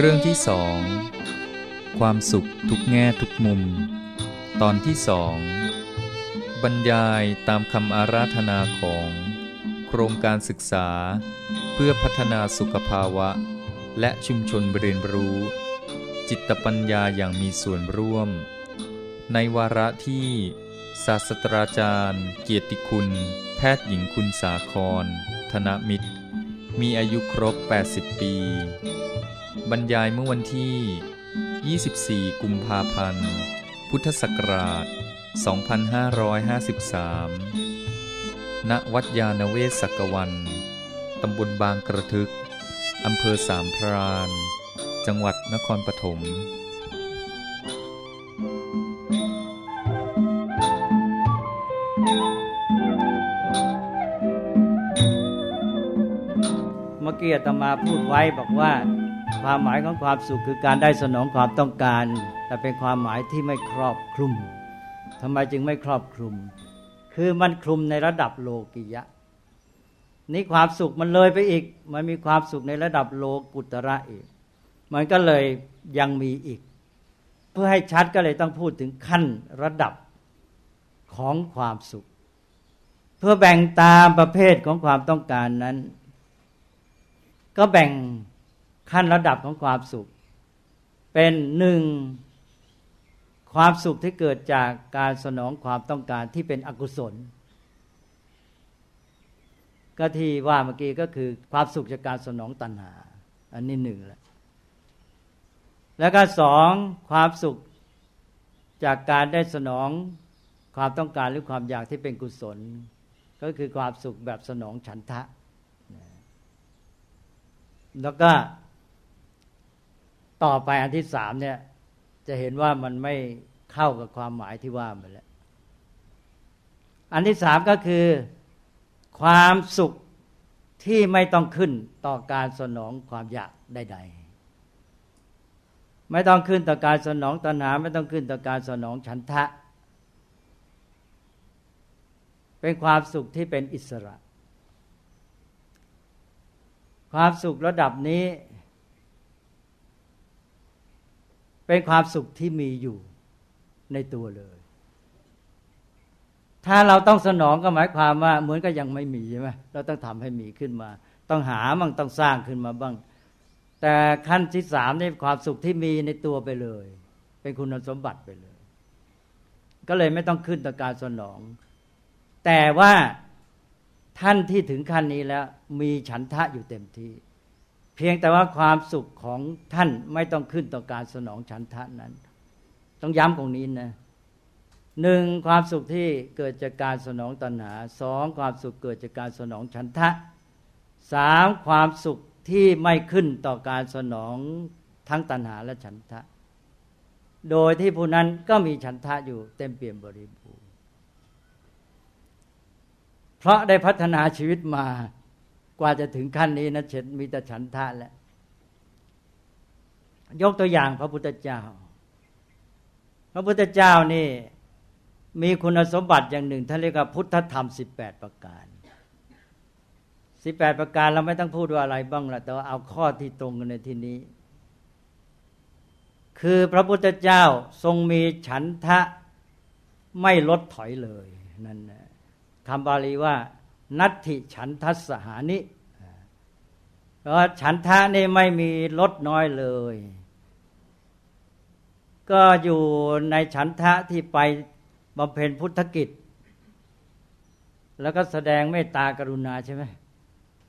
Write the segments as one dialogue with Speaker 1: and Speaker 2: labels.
Speaker 1: เรื่องที่สองความสุขทุกแง่ทุกมุม ตอนที่สองบรรยายตามคำอาราธนาของ โครงการศึกษา เพื่อพัฒนาสุขภาวะ และชุมชนเรียนรู้ จิตปัญญาอย่างมีส่วนร่วม ในวาระที่ศาสตราจารย์ เกียรติคุณ แพทย์หญิงคุณสาคร ธนมิตร มีอายุครบ 80 ปี บรรยายเมื่อวันที่ 24 กุมภาพันธ์ พุทธศักราช 2553 ณ วัดยาณเวศกกวัน ตำบลบางกระทึก อำเภอสามพราน จังหวัดนครปฐม
Speaker 2: เมื่อกี้อาตมาพูดไว้บอกว่า ความหมายของความสุขคือการได้สนองความต้องการ แต่เป็นความหมายที่ไม่ครอบคลุมทำไมจึงไม่ครอบคลุม คือมันคลุมในระดับโลกิยะ นี่ความสุขมันเลยไปอีก มันมีความสุขในระดับโลกุตระอีก มันก็เลยยังมีอีก เพื่อให้ชัดก็เลยต้องพูดถึงขั้นระดับของความสุข เพื่อแบ่งตามประเภทของความต้องการนั้น ก็แบ่ง ขั้นระดับของความสุข เป็นหนึ่งความสุขที่เกิดจากการสนองความต้องการที่เป็นอกุศล ก็ที่ว่าเมื่อกี้ก็คือความสุขจากการสนองตัณหา อันนี้หนึ่งแหละแล้วก็สองความสุขจากการได้สนองความต้องการหรือความอยากที่เป็นกุศล ก็คือความสุขแบบสนองฉันทะ แล้วก็ ต่อไปอันที่สามเนี่ย จะเห็นว่ามันไม่เข้ากับความหมายที่ว่ามาแล้วอันที่สามก็คือ ความสุขที่ไม่ต้องขึ้นต่อการสนองความอยากใดๆไม่ต้องขึ้นต่อการสนองตัณหาไม่ต้องขึ้นต่อการสนองฉันทะ เป็นความสุขที่เป็นอิสระ ความสุขระดับนี้ เป็นความสุขที่มีอยู่ในตัวเลย ถ้าเราต้องสนองก็หมายความว่า เหมือนก็ยังไม่มีใช่ไหมเราต้องทำให้มีขึ้นมา ต้องหาบ้างต้องสร้างขึ้นมาบ้าง แต่ขั้นที่สามนี่ความสุขที่มีในตัวไปเลย เป็นคุณสมบัติไปเลย ก็เลยไม่ต้องขึ้นต่อการสนอง แต่ว่าท่านที่ถึงขั้นนี้แล้ว มีฉันทะอยู่เต็มที่ เพียงแต่ว่าความสุขของท่านไม่ต้องขึ้นต่อการสนองฉันทะนั้น ต้องย้ำตรงนี้นะหนึ่งความสุขที่เกิดจากการสนองตัณหาสองความสุขเกิดจากการสนองฉันทะสามความสุขที่ไม่ขึ้นต่อการสนองทั้งตัณหาและฉันทะ โดยที่ผู้นั้นก็มีฉันทะอยู่เต็มเปี่ยมบริบูรณ์เพราะได้พัฒนาชีวิตมา กว่าจะถึงขั้นนี้นะเฉดมีแต่ฉันทะแล้วยกตัวอย่างพระพุทธเจ้า พระพุทธเจ้านี่มีคุณสมบัติอย่างหนึ่งท่านเรียกว่าพุทธธรรมสิบแปดประการสิบแปดประการเราไม่ต้องพูดว่าอะไรบ้างละแต่ว่าเอาข้อที่ตรงกันในที่นี้ คือพระพุทธเจ้าทรงมีฉันทะไม่ลดถอยเลยนั่นคำบาลีว่า นัตถิฉันทัสหานิ เพราะฉันทะนี่ไม่มีลดน้อยเลย ก็อยู่ในฉันทะที่ไปบำเพ็ญพุทธกิจ แล้วก็แสดงเมตตากรุณาใช่ไหม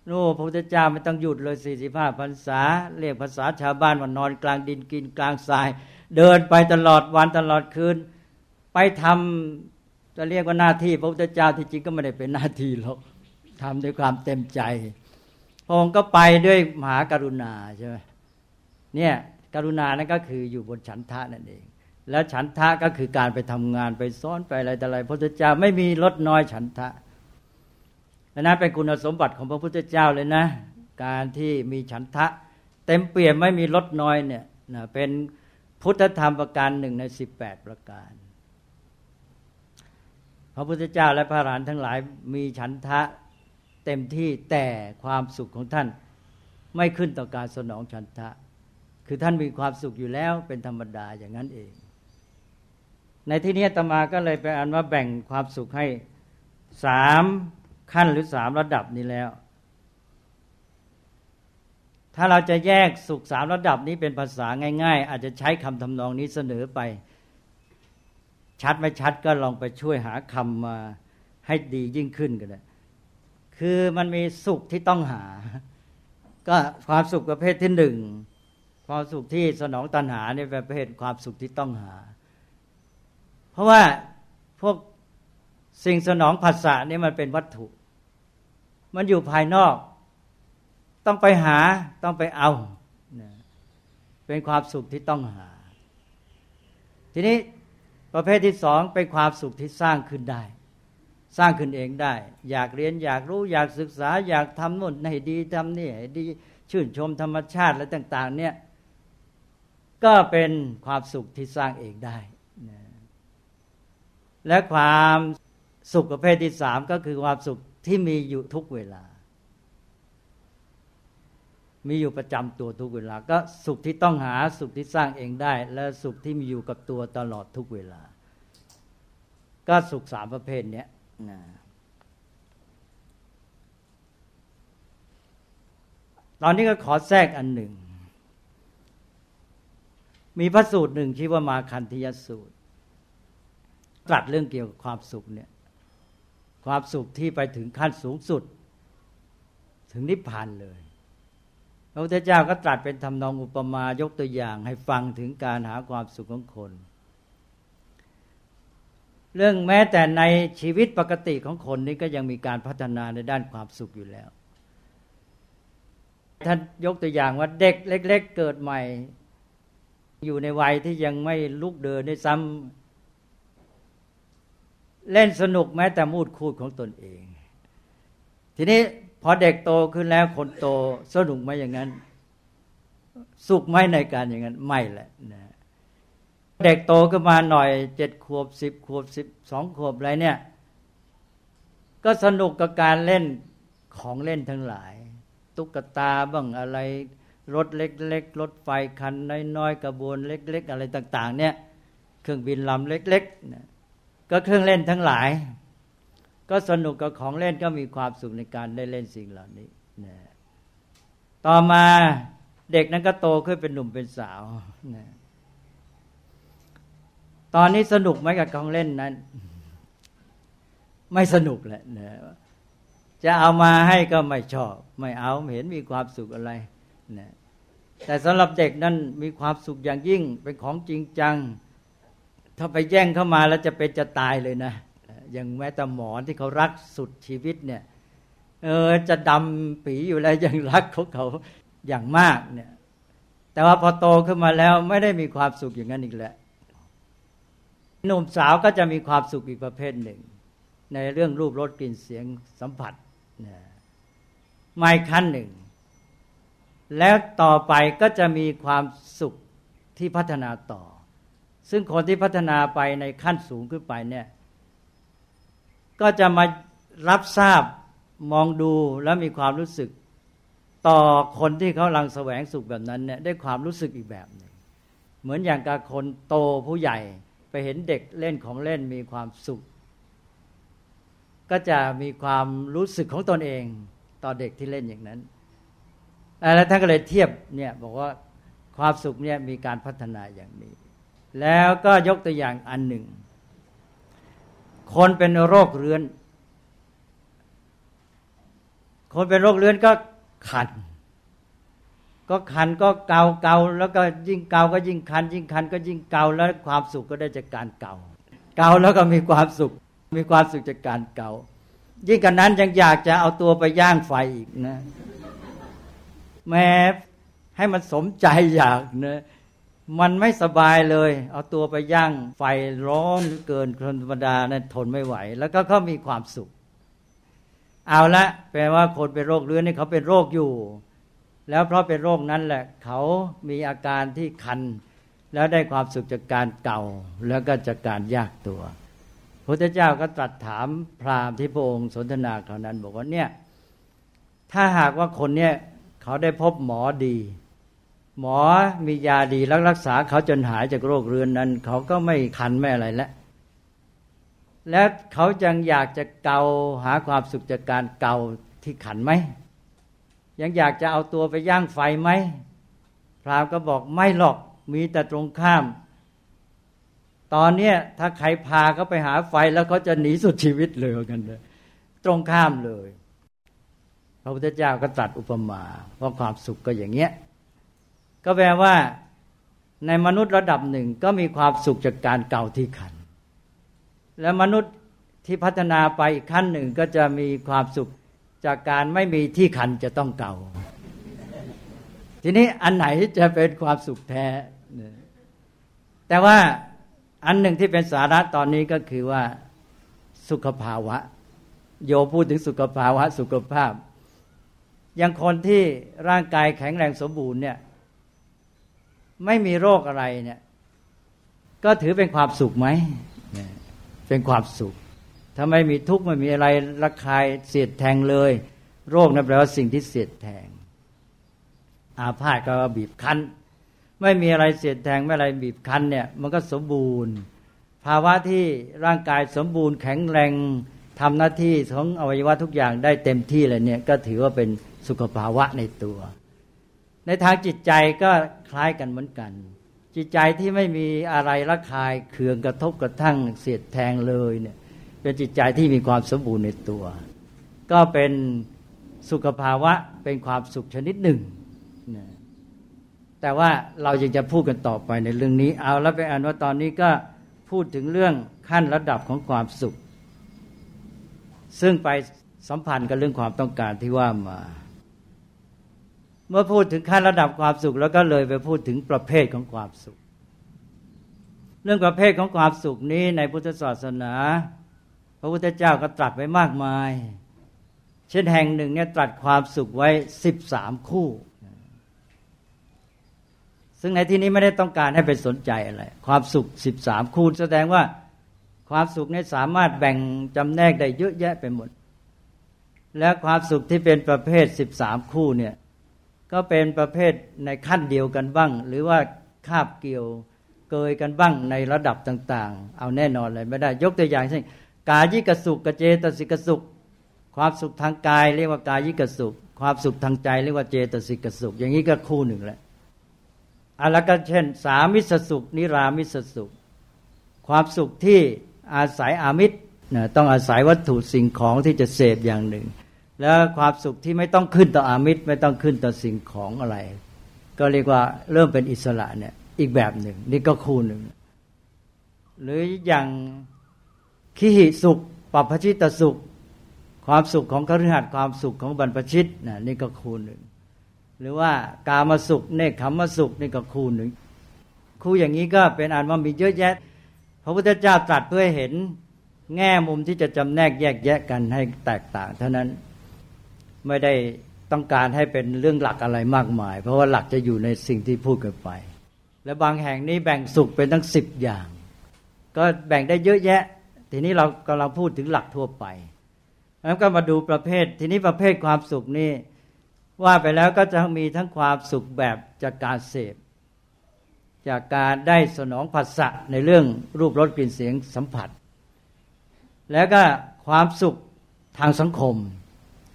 Speaker 2: โน่พระพุทธเจ้าไม่ต้องหยุดเลยสี่สิบห้าพรรษา เรียกภาษาชาวบ้านว่านอนกลางดินกินกลางทราย เดินไปตลอดวันตลอดคืน ไปทำจะเรียกว่าหน้าที่ พระพุทธเจ้าที่จริงก็ไม่ได้เป็นหน้าที่หรอกทำด้วยความเต็มใจ พระองค์ก็ไปด้วยมหากรุณาใช่ไหมเนี่ยกรุณานั่นก็คืออยู่บนฉันทะนั่นเอง แล้วฉันทะก็คือการไปทำงานไปซ้อนไปอะไรแต่อะไรพระพุทธเจ้าไม่มีลดน้อยฉันทะดังนั้นเป็นคุณสมบัติของพระพุทธเจ้าเลยนะ การที่มีฉันทะ เต็มเปี่ยมไม่มีลดน้อยเนี่ยนะเป็นพุทธธรรมประการหนึ่งในสิบแปดประการ พระพุทธเจ้าและพระอรหันทั้งหลายมีฉันทะ เต็มที่แต่ความสุขของท่านไม่ขึ้นต่อการสนองฉันทะ คือท่านมีความสุขอยู่แล้วเป็นธรรมดาอย่างนั้นเอง ในที่นี้ตมาก็เลยไปอ่านว่าแบ่งความสุขให้สามขั้นหรือสามระดับนี้แล้ว ถ้าเราจะแยกสุขสามระดับนี้เป็นภาษาง่าย ๆ อาจจะใช้คำทำนองนี้เสนอไป ชัดไม่ชัดก็ลองไปช่วยหาคำมาให้ดียิ่งขึ้นกันเลย คือมันมีสุขที่ต้องหา ก็ความสุขประเภทที่หนึ่งความสุขที่สนองตัณหาเนี่ยประเภทความสุขที่ต้องหา เพราะว่าพวกสิ่งสนองภาษานี่มันเป็นวัตถุ มันอยู่ภายนอก ต้องไปหาต้องไปเอา เป็นความสุขที่ต้องหา ทีนี้ประเภทที่สองเป็นความสุขที่สร้างขึ้นได้ สร้างขึ้นเองได้ อยากเรียนอยากรู้อยากศึกษา อยากทำนู่นให้ดีทำนี่ให้ดีชื่นชมธรรมชาติและต่าง ๆ เนี่ยก็เป็นความสุขที่สร้างเองได้และความสุขประเภทที่สามก็คือความสุขที่มีอยู่ทุกเวลา มีอยู่ประจำตัวทุกเวลา ก็สุขที่ต้องหาสุขที่สร้างเองได้ และสุขที่มีอยู่กับตัวตลอดทุกเวลา ก็สุขสามประเภทเนี้ นะตอนนี้ก็ขอแทรกอันหนึ่ง มีพระสูตรหนึ่งชื่อว่ามาคันธยสูตร ตรัสเรื่องเกี่ยวกับความสุขเนี่ย ความสุขที่ไปถึงขั้นสูงสุด ถึงนิพพานเลยพระพุทธเจ้าก็ตรัสเป็นทำนองอุปมายกตัวอย่างให้ฟังถึงการหาความสุขของคน เรื่องแม้แต่ในชีวิตปกติของคนนี้ก็ยังมีการพัฒนาในด้านความสุขอยู่แล้ว ท่านยกตัวอย่างว่าเด็กเล็กๆเกิดใหม่ อยู่ในวัยที่ยังไม่ลุกเดินได้ซ้ำเล่นสนุกแม้แต่มูดคูดของตนเอง ทีนี้พอเด็กโตขึ้นแล้วคนโตสนุกไหมอย่างนั้น สุขไหมในการอย่างนั้น ไม่แหละนะ เด็กโตขึ้นมาหน่อยเจ็ดขวบสิบขวบสิบสองขวบอะไรเนี่ย ก็สนุกกับการเล่นของเล่นทั้งหลาย ตุ๊กตาบ้างอะไร รถเล็กๆรถไฟคันน้อยๆกระบวนเล็ก ๆ อะไรต่าง ๆ เนี่ย เครื่องบินลำเล็กๆนะก็เครื่องเล่นทั้งหลาย ก็สนุกกับของเล่นก็มีความสุขในการได้เล่นสิ่งเหล่านี้นะต่อมาเด็กนั้นก็โตขึ้นเป็นหนุ่มเป็นสาวนะ ตอนนี้สนุกไหมกับของเล่นนั้น ไม่สนุกแหละนะจะเอามาให้ก็ไม่ชอบ ไม่เอาไม่เห็นมีความสุขอะไรนะแต่สำหรับเด็กนั้นมีความสุขอย่างยิ่งเป็นของจริงจัง ถ้าไปแย่งเข้ามาแล้วจะเป็นจะตายเลยนะอย่างแม้แต่หมอนที่เขารักสุดชีวิตเนี่ย เออจะดำปีอยู่แล้วยังรักของเขาอย่างมากเนี่ย แต่ว่าพอโตขึ้นมาแล้วไม่ได้มีความสุขอย่างนั้นอีกแล้ว หนุ่มสาวก็จะมีความสุขอีกประเภทหนึ่ง ในเรื่องรูปรสกลิ่นเสียงสัมผัสนะไม่ขั้นหนึ่ง แล้วต่อไปก็จะมีความสุขที่พัฒนาต่อ ซึ่งคนที่พัฒนาไปในขั้นสูงขึ้นไปเนี่ย ก็จะมารับทราบมองดูแล้วมีความรู้สึก ต่อคนที่เขาลังแสวงสุขแบบนั้นเนี่ยได้ความรู้สึกอีกแบบหนึ่งเหมือนอย่างกับคนโตผู้ใหญ่ ไปเห็นเด็กเล่นของเล่นมีความสุข ก็จะมีความรู้สึกของตนเองต่อเด็กที่เล่นอย่างนั้นแล้วท่านก็เลยเทียบเนี่ยบอกว่าความสุขเนี่ยมีการพัฒนาอย่างนี้ แล้วก็ยกตัวอย่างอันหนึ่ง คนเป็นโรคเรื้อน คนเป็นโรคเรื้อนก็คัน ก็คันก็เกาเกาแล้วก็ยิ่งเกาก็ยิ่งคัน ยิ่งคันก็ยิ่งเกาแล้วความสุขก็ได้จากการเกาเกาแล้วก็มีความสุข มีความสุขจากการเกายิ่งกันนั้นยังอยากจะเอาตัวไปย่างไฟอีกนะ แม้ให้มันสมใจอยากเนะมันไม่สบายเลย เอาตัวไปย่างไฟร้อนเกินคนธรรมดานะั้นทนไม่ไหว แล้วก็เขามีความสุข เอาละแปลว่าคนเป็นโรคเรื้อนนี่เขาเป็นโรคอยู่ แล้วเพราะเป็นโรคนั้นแหละ เขามีอาการที่คัน แล้วได้ความสุขจากการเก่า แล้วก็จากการยากตัวพระเจ้าก็ตรัสถามพราหมณ์ที่พระองค์สนทนาคราวนั้น บอกว่าเนี่ยถ้าหากว่าคนเนี่ยเขาได้พบหมอดี หมอมียาดีแล้วรักษาเขาจนหายจากโรคเรื้อนนั้น เขาก็ไม่คันไม่อะไรแล้วและเขายังอยากจะเกาหาความสุขจากการเกาที่ขันไหม ยังอยากจะเอาตัวไปย่างไฟไหมพราหมณ์ก็บอกไม่หรอกมีแต่ตรงข้าม ตอนเนี้ยถ้าใครพาเขาไปหาไฟแล้วเขาจะหนีสุดชีวิตเลยกันเลยตรงข้ามเลย พระพุทธเจ้าก็ตรัสอุปมาว่าความสุขก็อย่างเงี้ยก็แปลว่า ในมนุษย์ระดับหนึ่งก็มีความสุขจากการเก่าที่ขัน และมนุษย์ที่พัฒนาไปอีกขั้นหนึ่งก็จะมีความสุข จากการไม่มีที่ขันจะต้องเก่า ทีนี้อันไหนจะเป็นความสุขแท้ แต่ว่าอันหนึ่งที่เป็นสาระตอนนี้ก็คือว่าสุขภาวะ โยพูดถึงสุขภาวะ สุขภาพ อย่างคนที่ร่างกายแข็งแรงสมบูรณ์เนี่ยไม่มีโรคอะไรเนี่ย ก็ถือเป็นความสุขไหม เป็นความสุข ถ้าไม่มีทุกข์ไม่มีอะไรระคายเสียดแทงเลย โรคนั่นแปลว่าสิ่งที่เสียดแทง อาพาธก็บีบคั้น ไม่มีอะไรเสียดแทงไม่อะไรบีบคั้นเนี่ย มันก็สมบูรณ์ ภาวะที่ร่างกายสมบูรณ์แข็งแรงทำหน้าที่ของอวัยวะทุกอย่างได้เต็มที่เลยเนี่ยก็ถือว่าเป็นสุขภาวะในตัว ในทางจิตใจก็คล้ายกันเหมือนกัน จิตใจที่ไม่มีอะไรระคายเคืองกระทบกระทั่งเสียดแทงเลยเนี่ย เป็นจิตใจที่มีความสมบูรณ์ในตัว ก็เป็นสุขภาวะเป็นความสุขชนิดหนึ่งนะแต่ว่าเรายังจะพูดกันต่อไปในเรื่องนี้ เอาแล้วไปอ่านว่าตอนนี้ก็พูดถึงเรื่องขั้นระดับของความสุข ซึ่งไปสัมพันธ์กับเรื่องความต้องการที่ว่ามา เมื่อพูดถึงขั้นระดับความสุข แล้วก็เลยไปพูดถึงประเภทของความสุข เรื่องประเภทของความสุขนี้ในพุทธศาสนา พระพุทธเจ้าก็ตรัสไว้มากมาย เช่นแห่งหนึ่งเนี่ยตรัสความสุขไว้สิบสามคู่ ซึ่งในที่นี้ไม่ได้ต้องการให้ไปสนใจอะไร ความสุขสิบสามคูณแสดงว่าความสุขเนี้สามารถแบ่งจำแนกได้เยอะแยะไปหมด และความสุขที่เป็นประเภทสิบสามคู่เนี่ยก็เป็นประเภทในขั้นเดียวกันบ้าง หรือว่าคาบเกี่ยวเกยกันบ้างในระดับต่าง ๆ เอาแน่นอนเลยไม่ได้ยกตัวอย่างเช่น กายิกสุขกเจตสิกสุข ความสุขทางกายเรียกว่ากายิกสุข ความสุขทางใจเรียกว่าเจตสิกสุข อย่างนี้ก็คู่หนึ่งแหละอะแล้วก็เช่น สามิสสุข นิรามิสสุข ความสุขที่อาศัยอามิตรนะต้องอาศัยวัตถุสิ่งของที่จะเสพอย่างหนึ่ง แล้วความสุขที่ไม่ต้องขึ้นต่ออามิตรไม่ต้องขึ้นต่อสิ่งของอะไร ก็เรียกว่าเริ่มเป็นอิสระเนี่ยอีกแบบหนึ่ง นี่ก็คู่หนึ่ง หรืออย่าง ขีหิสุขปัปชิตสุข ความสุขของคฤหัสถ์ความสุขของบรรพชิตนะนี่ก็คู่หนึ่งหรือว่ากามาสุขเนคขมสุขนี่ก็คู่หนึ่งคู่อย่างนี้ก็เป็นอันว่ามีเยอะแยะ พระพุทธเจ้าตรัสเพื่อเห็นแง่มุมที่จะจำแนกแยกแยะกันให้แตกต่าง เท่านั้นไม่ได้ต้องการให้เป็นเรื่องหลักอะไรมากมาย เพราะว่าหลักจะอยู่ในสิ่งที่พูดกันไป และบางแห่งนี้แบ่งสุขเป็นทั้งสิบอย่าง ก็แบ่งได้เยอะแยะ ทีนี้เรากำลังพูดถึงหลักทั่วไป แล้วก็มาดูประเภท ทีนี้ประเภทความสุขนี่ว่าไปแล้วก็จะมีทั้งความสุขแบบจากการเสพ จากการได้สนองผัสสะในเรื่องรูปรสกลิ่นเสียงสัมผัส แล้วก็ความสุขทางสังคม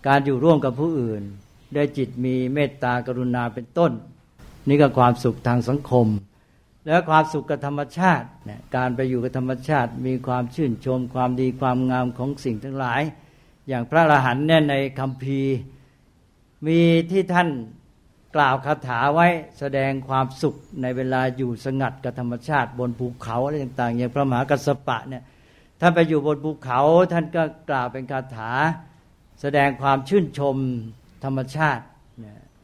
Speaker 2: การอยู่ร่วมกับผู้อื่น ได้จิตมีเมตตากรุณาเป็นต้น นี่ก็ความสุขทางสังคม แล้วความสุขกับธรรมชาติการไปอยู่กับธรรมชาติ มีความชื่นชมความดีความงามของสิ่งทั้งหลาย อย่างพระอรหันต์เนี่ยในคำพีมีที่ท่านกล่าวคาถาไว้แสดงความสุขในเวลาอยู่สงัดกับธรรมชาติ บนภูเขาอะไรต่างๆ อย่างพระมหากัสปะเนี่ยท่านไปอยู่บนภูเขาท่านก็กล่าวเป็นคาถา แสดงความชื่นชมธรรมชาติ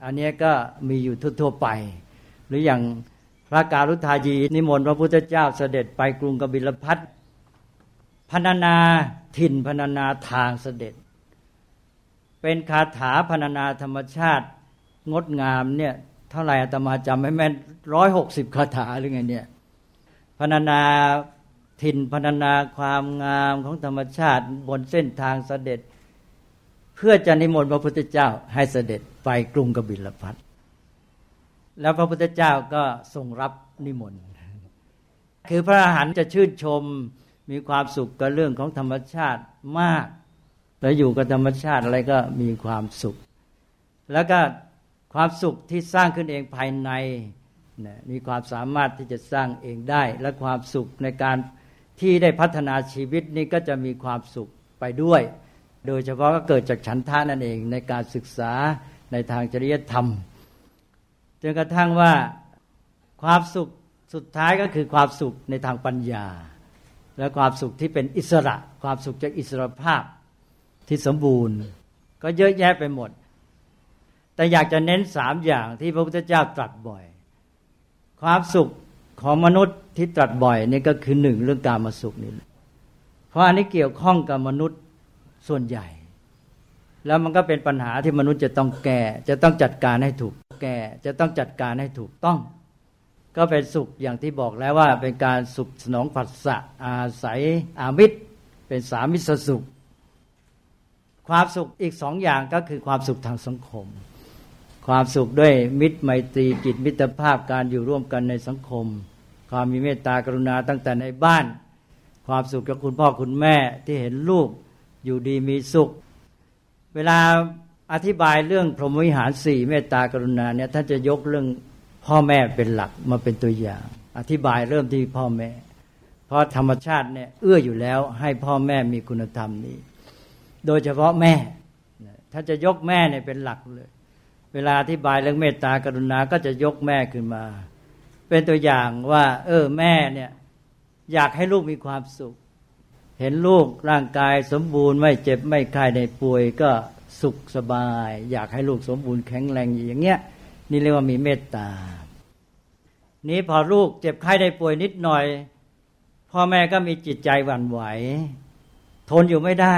Speaker 2: อันนี้ก็มีอยู่ทั่วๆไป หรืออย่าง พระการุทายีนิมนต์พระพุทธเจ้าเสด็จไปกรุงกบิลพัทพนานาถิ่นพนานาทางเสด็จ เป็นคาถาพนานาธรรมชาติงดงามเนี่ยเท่าไหร่อาตมาจำไม่แม่นร้อยหกสิบคาถาหรือไงเนี่ยพนานาถิ่นพนานาความงามของธรรมชาติบนเส้นทางเสด็จ เพื่อจะนิมนต์พระพุทธเจ้าให้เสด็จไปกรุงกบิลพัท แล้วพระพุทธเจ้าก็ทรงรับนิมนต์คือพระอรหันต์จะชื่นชมมีความสุขกับเรื่องของธรรมชาติมาก แล้วอยู่กับธรรมชาติอะไรก็มีความสุข แล้วก็ความสุขที่สร้างขึ้นเองภายในมีความสามารถที่จะสร้างเองได้ และความสุขในการที่ได้พัฒนาชีวิตนี้ก็จะมีความสุขไปด้วย โดยเฉพาะก็เกิดจากฉันทานั่นเองในการศึกษาในทางจริยธรรม จนกระทั่งว่าความสุขสุดท้ายก็คือความสุขในทางปัญญา และความสุขที่เป็นอิสระ ความสุขจากอิสรภาพที่สมบูรณ์ ก็เยอะแยะไปหมด แต่อยากจะเน้นสามอย่างที่พระพุทธเจ้าตรัสบ่อย ความสุขของมนุษย์ที่ตรัสบ่อยนี่ก็คือหนึ่งเรื่องการมาสุขนี่เพราะอันนี้เกี่ยวข้องกับมนุษย์ส่วนใหญ่ แล้วมันก็เป็นปัญหาที่มนุษย์จะต้องแก้จะต้องจัดการให้ถูก แก่จะต้องจัดการให้ถูกต้อง ก็เป็นสุขอย่างที่บอกแล้วว่าเป็นการสุขสนองผัสสะอาศัยอามิตร เป็นสามิสสุข ความสุขอีกสองอย่างก็คือความสุขทางสังคม ความสุขด้วยมิตรไมตรีจิตมิตรภาพการอยู่ร่วมกันในสังคม ความมีเมตตากรุณาตั้งแต่ในบ้าน ความสุขกับคุณพ่อคุณแม่ที่เห็นลูกอยู่ดีมีสุข เวลา อธิบายเรื่องพรหมวิหารสี่เมตตากรุณาเนี่ยท่านจะยกเรื่องพ่อแม่เป็นหลักมาเป็นตัวอย่าง อธิบายเริ่มที่พ่อแม่ เพราะธรรมชาติเนี่ยเอื้ออยู่แล้วให้พ่อแม่มีคุณธรรมนี้ โดยเฉพาะแม่ถ้าจะยกแม่เนี่ยเป็นหลักเลย เวลาอธิบายเรื่องเมตตากรุณาก็จะยกแม่ขึ้นมา เป็นตัวอย่างว่า เออแม่เนี่ยอยากให้ลูกมีความสุข เห็นลูกร่างกายสมบูรณ์ไม่เจ็บไม่ไข้ในป่วยก็ สุขสบาย อยากให้ลูกสมบูรณ์แข็งแรงอย่างเงี้ยนี่เรียกว่ามีเมตตา นี้พอลูกเจ็บไข้ได้ป่วยนิดหน่อย พ่อแม่ก็มีจิตใจหวั่นไหว ทนอยู่ไม่ได้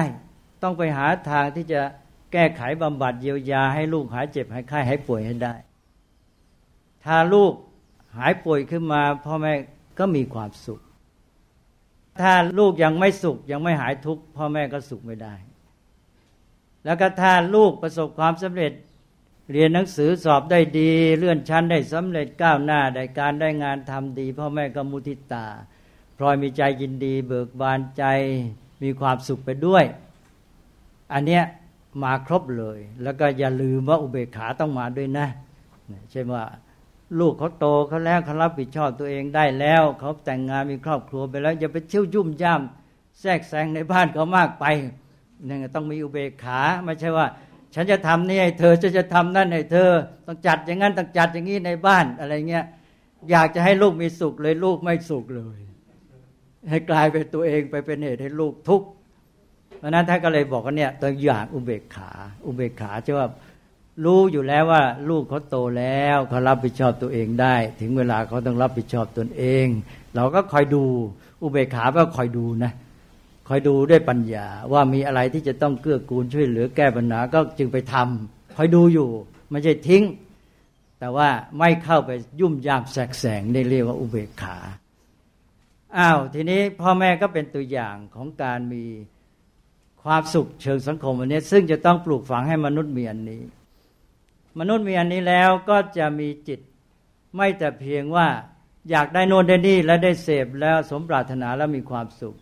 Speaker 2: ต้องไปหาทางที่จะแก้ไขบำบัดเยียวยาให้ลูกหายเจ็บหายไข้หายป่วยให้ได้ ถ้าลูกหายป่วยขึ้นมา พ่อแม่ก็มีความสุข ถ้าลูกยังไม่สุขยังไม่หายทุกข์พ่อแม่ก็สุขไม่ได้ แล้วก็ถ้าลูกประสบความสำเร็จ เรียนหนังสือสอบได้ดี เลื่อนชั้นได้สำเร็จก้าวหน้าได้การได้งานทำดี พ่อแม่ก็มุทิตาพลอยมีใจยินดี เบิกบานใจมีความสุขไปด้วย อันเนี้ยมาครบเลย แล้วก็อย่าลืมว่าอุเบกขาต้องมาด้วยนะใช่ว่าลูกเขาโตเขาแล้วเขารับผิดชอบตัวเองได้แล้วเขาแต่งงานมีครอบครัวไปแล้วอย่าไปเชี่ยวยุ่มย่ามแทรกแซงในบ้านเขามากไป นี่ยต้องมีอุเบกขา ไม่ใช่ว่า ฉันจะทำนี่ให้เธอฉันจะทำนั่นให้เธอ ต้องจัดอย่างนั้นต้องจัดอย่างนี้ในบ้านอะไรเงี้ยอยากจะให้ลูกมีสุขเลยลูกไม่สุขเลย ให้กลายเป็นตัวเองไปเป็นเหตุให้ลูกทุกข์เพราะนั้นท่านก็เลยบอกว่าเนี่ยตัวอย่างอุเบกขา อุเบกขาจะว่ารู้อยู่แล้วว่า ลูกเขาโตแล้วเขารับผิดชอบตัวเองได้ ถึงเวลาเขาต้องรับผิดชอบตนเอง เราก็คอยดู อุเบกขาก็คอยดูนะ คอยดูด้วยปัญญาว่ามีอะไรที่จะต้องเกื้อกูลช่วยเหลือแก้ปัญหาก็จึงไปทำคอยดูอยู่ไม่ใช่ทิ้ง แต่ว่าไม่เข้าไปยุ่มยามแสกแสงได้เรียกว่าอุเบกขาอ้าวทีนี้พ่อแม่ก็เป็นตัวอย่างของการมีความสุขเชิงสังคมอันนี้ ซึ่งจะต้องปลูกฝังให้มนุษย์มีอันนี้ มนุษย์มีอันนี้แล้วก็จะมีจิตไม่แต่เพียงว่าอยากได้โน่นได้นี่และได้เสพแล้วสมปรารถนาแล้วมีความสุข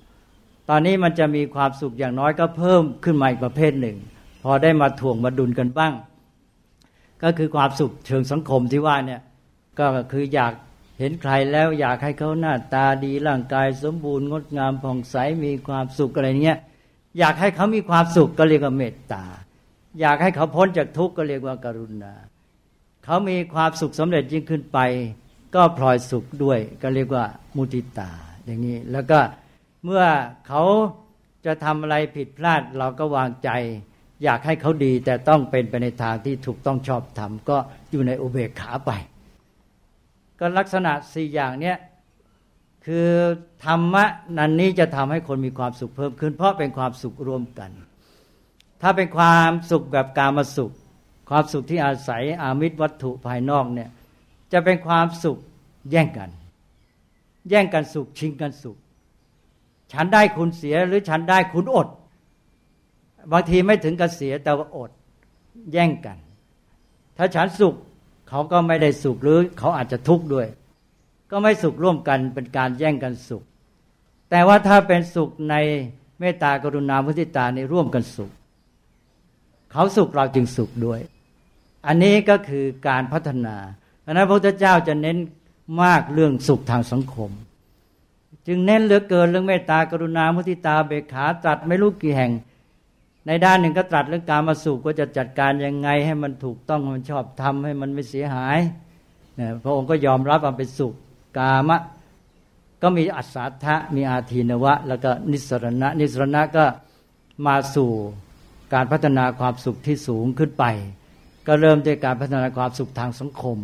Speaker 2: ตอนนี้มันจะมีความสุขอย่างน้อยก็เพิ่มขึ้นมาอีกประเภทหนึ่ง พอได้มาถ่วงมาดุลกันบ้าง ก็คือความสุขเชิงสังคมที่ว่าเนี่ยก็คืออยากเห็นใครแล้วอยากให้เขาหน้าตาดีร่างกายสมบูรณ์งดงามผ่องใสมีความสุขอะไรเงี้ยอยากให้เขามีความสุขก็เรียกว่าเมตตา อยากให้เขาพ้นจากทุกข์ก็เรียกว่าการุณาเขามีความสุขสำเร็จยิ่งขึ้นไป ก็พลอยสุขด้วย ก็เรียกว่ามุติตา อย่างนี้แล้วก็ เมื่อเขาจะทำอะไรผิดพลาดเราก็วางใจ อยากให้เขาดีแต่ต้องเป็นไปในทางที่ถูกต้องชอบธรรมก็อยู่ในอุเบกขาไป ก็ลักษณะสี่อย่างเนี้ยคือธรรมะนั้นนี้จะทำให้คนมีความสุขเพิ่มขึ้น เพราะเป็นความสุขร่วมกัน ถ้าเป็นความสุขแบบกามาสุข ความสุขที่อาศัยอามิตรวัตถุภายนอกเนี่ยจะเป็นความสุขแย่งกัน แย่งกันสุขชิงกันสุข ฉันได้คุณเสียหรือฉันได้คุณอด บางทีไม่ถึงกับเสียแต่ว่าอด แย่งกัน ถ้าฉันสุขเขาก็ไม่ได้สุขหรือเขาอาจจะทุกข์ด้วย ก็ไม่สุขร่วมกันเป็นการแย่งกันสุข แต่ว่าถ้าเป็นสุขในเมตตากรุณามุทิตาในร่วมกันสุข เขาสุขเราจึงสุขด้วย อันนี้ก็คือการพัฒนาราะนั้นพระพุทธเจ้าจะเน้นมากเรื่องสุขทางสังคม จึงเน้นเหลือเกินเรื่องเมตตากรุณามุทิตาเบกขาตรัสไม่รู้กี่แห่ง ในด้านหนึ่งก็ตรัสเรื่องการมาสุขก็จะจัดการยังไงให้มันถูกต้องมันชอบทำให้มันไม่เสียหายพระองค์ก็ยอมรับคว่าเป็นสุขกามะ ก็มีอัศทะมีอาทีนวะ แล้วก็นิสรณะ นิสรณะก็มาสู่การพัฒนาความสุขที่สูงขึ้นไป ก็เริ่มด้วยการพัฒนาความสุขทางสังคม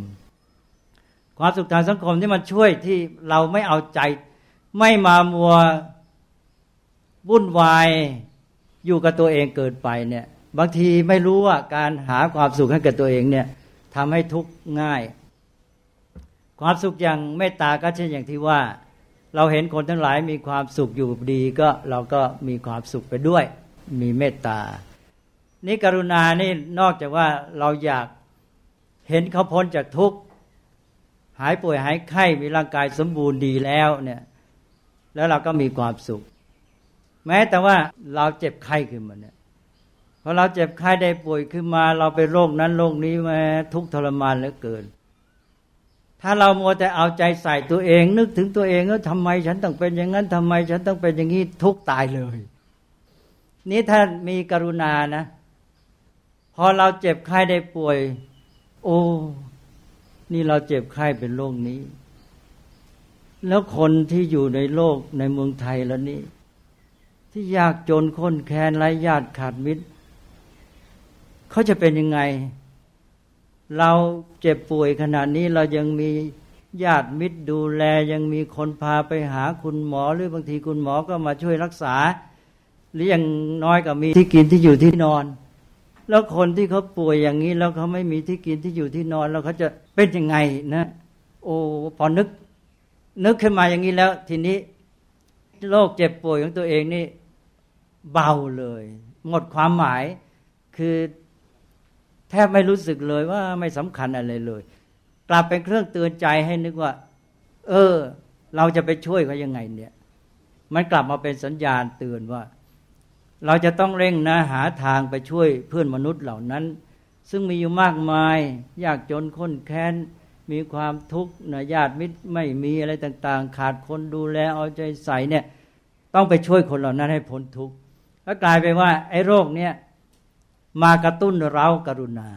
Speaker 2: ความสุขทางสังคมที่มันช่วยที่เราไม่เอาใจ ไม่มามัววุ่นวายอยู่กับตัวเองเกิดไปเนี่ย บางทีไม่รู้ว่าการหาความสุขให้กับตัวเองเนี่ยทำให้ทุกข์ง่าย ความสุขอย่างเมตตาก็เช่นอย่างที่ว่า เราเห็นคนทั้งหลายมีความสุขอยู่ดีก็เราก็มีความสุขไปด้วย มีเมตตา นี่กรุณานี่นอกจากว่าเราอยากเห็นเขาพ้นจากทุกข์หายป่วยหายไข้มีร่างกายสมบูรณ์ดีแล้วเนี่ย แล้วเราก็มีความสุข แม้แต่ว่าเราเจ็บไข้ขึ้นมาเนี่ยพอเราเจ็บไข้ได้ป่วยขึ้นมา เราไปโรคนั้นโรคนี้มาทุกทรมานเหลือเกิน ถ้าเรามัวแต่เอาใจใส่ตัวเอง นึกถึงตัวเองว่าทำไมฉันต้องเป็นอย่างนั้นทำไม ฉันต้องเป็นอย่างนี้ทุกตายเลย นี่ถ้ามีกรุณานะ พอเราเจ็บไข้ได้ป่วย โอ้ นี่เราเจ็บไข้เป็นโรคนี้ แล้วคนที่อยู่ในโลกในเมืองไทยแล้วนี้ ที่ยากจนค้นแค้นไร้ญาติขาดมิตรเขาจะเป็นยังไง เราเจ็บป่วยขนาดนี้เรายังมีญาติมิตรดูแลยังมีคนพาไปหาคุณหมอหรือบางทีคุณหมอก็มาช่วยรักษา หรืออย่างน้อยก็มีที่กินที่อยู่ที่นอน แล้วคนที่เขาป่วยอย่างนี้แล้วเขาไม่มีที่กินที่อยู่ที่นอน แล้วเขาจะเป็นยังไงนะ โอ้พอนึก นึกขึ้นมาอย่างนี้แล้ว ทีนี้โรคเจ็บป่วยของตัวเองนี่เบาเลย หมดความหมายคือแทบไม่รู้สึกเลยว่าไม่สำคัญอะไรเลย กลับเป็นเครื่องเตือนใจให้นึกว่า เออ เราจะไปช่วยเขายังไงเนี่ย มันกลับมาเป็นสัญญาณเตือนว่า เราจะต้องเร่งนะหาทางไปช่วยเพื่อนมนุษย์เหล่านั้น ซึ่งมีอยู่มากมาย ยากจนข้นแค้น มีความทุกข์นะญาติมิตรไม่มีอะไรต่าง ๆ ขาดคนดูแลเอาใจใส่เนี่ย ต้องไปช่วยคนเหล่านั้นให้พ้นทุกข์ก็กลายไปว่า ไอ้โรคเนี่ยมากระตุ้นเรากรุณา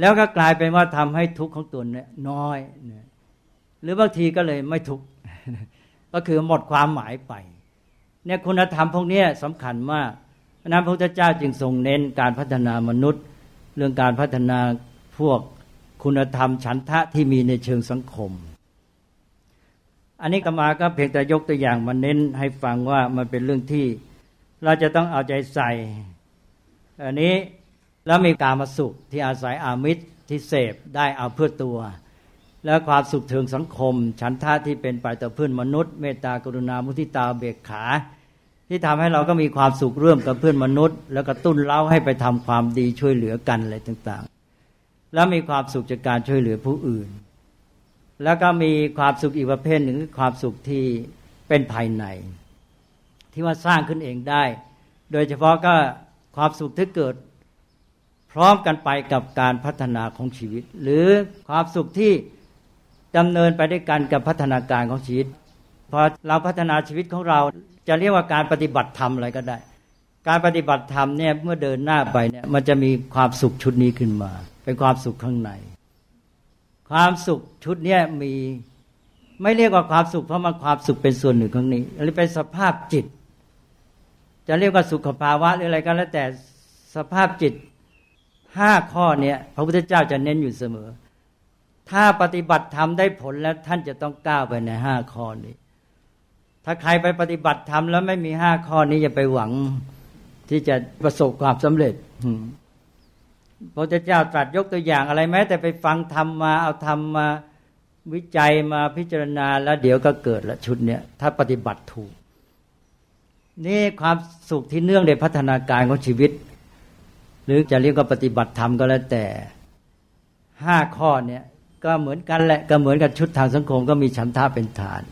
Speaker 2: แล้วก็กลายเป็นว่าทำให้ทุกข์ของตัวเนี่ยน้อยหรือบางทีก็เลยไม่ทุกข์ก็คือหมดความหมายไป เนี่ยคุณธรรมพวกนี้สำคัญมากนั้นพระพุทธเจ้าจึงทรงเน้นการพัฒนามนุษย์ เรื่องการพัฒนาพวก คุณธรรมฉันทะที่มีในเชิงสังคม อันนี้ก็มาก็เพียงแต่ยกตัวอย่างมาเน้นให้ฟังว่ามันเป็นเรื่องที่เราจะต้องเอาใจใส่ อันนี้แล้วมีการมาสุขที่อาศัยอามิตรที่เสพได้เอาเพื่อตัว และความสุขเทิงสังคม ฉันทะที่เป็นไปต่อเพื่อนมนุษย์ เมตตากรุณามุทิตาเบกขา ที่ทำให้เราก็มีความสุขร่วมกับเพื่อนมนุษย์ แล้วก็ตุ้นเล้าให้ไปทำความดีช่วยเหลือกันอะไรต่างๆ แล้วมีความสุขจากการช่วยเหลือผู้อื่น แล้วก็มีความสุขอีกประเภทหนึ่งคือความสุขที่เป็นภายใน ที่ว่าสร้างขึ้นเองได้ โดยเฉพาะก็ความสุขที่เกิด พร้อมกันไปกับการพัฒนาของชีวิต หรือความสุขที่ดำเนินไปด้วยกันกับพัฒนาการของชีวิตพอเราพัฒนาชีวิตของเราจะเรียกว่าการปฏิบัติธรรมอะไรก็ได้ การปฏิบัติธรรมเนี่ยเมื่อเดินหน้าไปเนี่ยมันจะมีความสุขชุดนี้ขึ้นมา เป็นความสุขข้างใน ความสุขชุดเนี้ยมีไม่เรียกว่าความสุขเพราะมันความสุขเป็นส่วนหนึ่งของนี้อันนี้เป็นสภาพจิต จะเรียกว่าสุขภาวะหรืออะไรก็แล้วแต่สภาพจิตห้าข้อเนี่ยพระพุทธเจ้าจะเน้นอยู่เสมอ ถ้าปฏิบัติทำได้ผลแล้วท่านจะต้องก้าวไปในห้าข้อนี้ ถ้าใครไปปฏิบัติทำแล้วไม่มีห้าข้อนี้อย่าไปหวังที่จะประสบความสำเร็จ พระเจ้าตรัสยกตัวอย่างอะไรแม้แต่ไปฟังธรรมมาเอาธรรมมาวิจัยมาพิจารณาแล้วเดี๋ยวก็เกิดละชุดเนี้ยถ้าปฏิบัติถูก นี่ความสุขที่เนื่องในพัฒนาการของชีวิต หรือจะเรียกว่าปฏิบัติธรรมก็แล้วแต่ห้าข้อเนี่ยก็เหมือนกันแหละก็เหมือนกับชุดทางสังคมก็มีฉันทาเป็นฐาน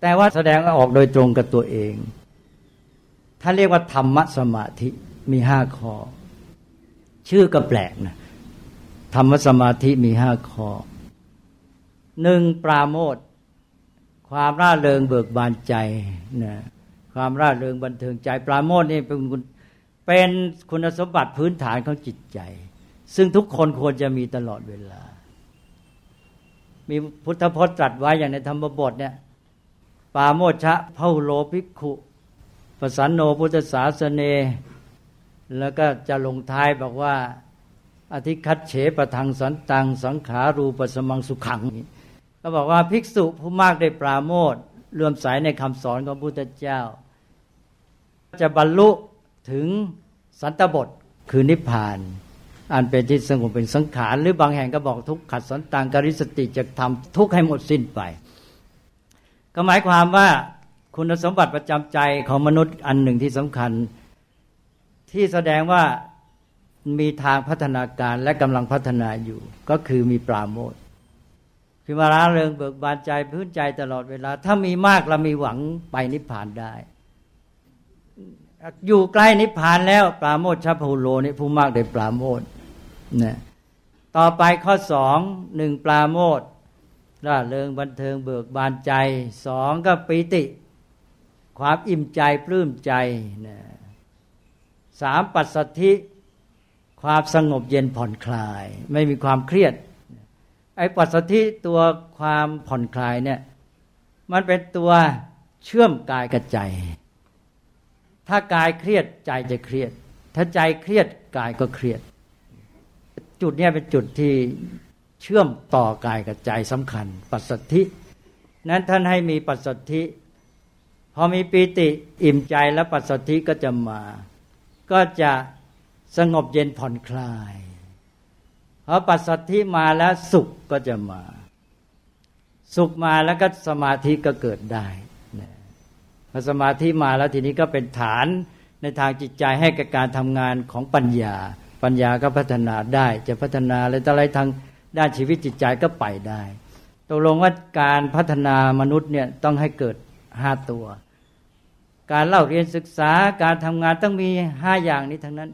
Speaker 2: แต่ว่าแสดงออกโดยตรงกับตัวเอง ถ้าเรียกว่าธรรมสมาธิมีห้าข้อ ชื่อก็แปลกนะธรรมสมาธิมีห้าข้อหนึ่งปราโมทความร่าเริงเบิกบานใจนะความร่าเริงบันเทิงใจ ปราโมทนี่เป็นคุณเป็นคุณสมบัติพื้นฐานของจิตใจ ซึ่งทุกคนควรจะมีตลอดเวลา มีพุทธพจน์ตรัสไว้อย่างในธรรมบทเนี่ยปาโมชะเพาโลภิกขุปสันโนพุทธศาสเน แล้วก็จะลงท้ายบอกว่า อธิคัตเฉปทังสันตัง สังขารูปสมังสุขัง ก็บอกว่าภิกษุผู้มากได้ปราโมทเลื่อมใสในคำสอนของพุทธเจ้า จะบรรลุถึงสันตบทคือนิพพาน อันเป็นที่สงบเป็นสังขาร หรือบางแห่งก็บอกทุกขัดสันตังกริสติจะทำทุกให้หมดสิ้นไป ก็หมายความว่าคุณสมบัติประจำใจของมนุษย์อันหนึ่งที่สำคัญ ที่แสดงว่ามีทางพัฒนาการและกำลังพัฒนาอยู่ ก็คือมีปราโมทคือมาล้าเริงเบิกบานใจพื้นใจตลอดเวลา ถ้ามีมากเรามีหวังไปนิพพานได้ อยู่ใกล้นิพพานแล้ว ปราโมทชัพโลนี่ผู้มากได้ปราโมทนะต่อไปข้อสองหนึ่งปราโมทร่าเริงบันเทิงเบิกบานใจสองก็ปิติ ความอิ่มใจปลื้มใจนะ สามปัสสธิความสงบเย็นผ่อนคลาย ไม่มีความเครียด ไอ้ปัสสธิตัวความผ่อนคลายเนี่ยมันเป็นตัวเชื่อมกายกับใจ ถ้ากายเครียดใจจะเครียด ถ้าใจเครียดกายก็เครียด จุดนี้เป็นจุดที่เชื่อมต่อกายกับใจสำคัญ ปัสสธิ นั้นท่านให้มีปัสสธิ พอมีปีติอิ่มใจแล้วปัสสธิก็จะมา ก็จะสงบเย็นผ่อนคลาย เพอปัสสัทธิมาแล้วสุขก็จะมา สุขมาแล้วก็สมาธิก็เกิดได้พอสมาธิมาแล้วทีนี้ก็เป็นฐานในทางจิตใจให้กับการทำงานของปัญญา ปัญญาก็พัฒนาได้ จะพัฒนาอะไรต่ออะไรทางด้านชีวิตจิตใจก็ไปได้ตกลงว่าการพัฒนามนุษย์เนี่ยต้องให้เกิดห้าตัว การเล่าเรียนศึกษาการทำงานต้องมีห้าอย่างนี้ทั้งนั้น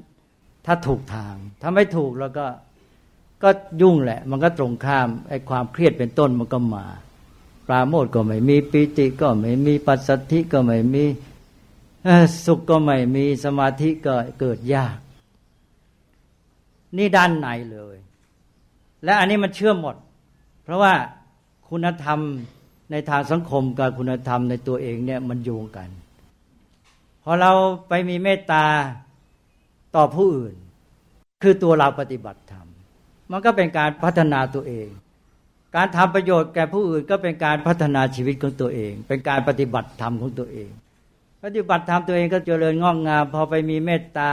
Speaker 2: ถ้าถูกทางถ้าไม่ถูกแล้วก็ก็ยุ่งแหละ มันก็ตรงข้ามไอ้ความเครียดเป็นต้นมันก็มา ปราโมทก็ไม่มีปิติก็ไม่มีปัสสัทธิก็ไม่มีสุขก็ไม่มีสมาธิก็เกิดยาก นี่ด้านในเลย และอันนี้มันเชื่อมหมด เพราะว่าคุณธรรมในทางสังคมกับคุณธรรมในตัวเองเนี่ยมันโยงกัน พอเราไปมีเมตตาต่อผู้อื่น คือตัวเราปฏิบัติธรรม มันก็เป็นการพัฒนาตัวเอง การทำประโยชน์แก่ผู้อื่นก็เป็นการพัฒนาชีวิตของตัวเอง เป็นการปฏิบัติธรรมของตัวเอง ปฏิบัติธรรมตัวเองก็เจริญงอกงาม พอไปมีเมตตา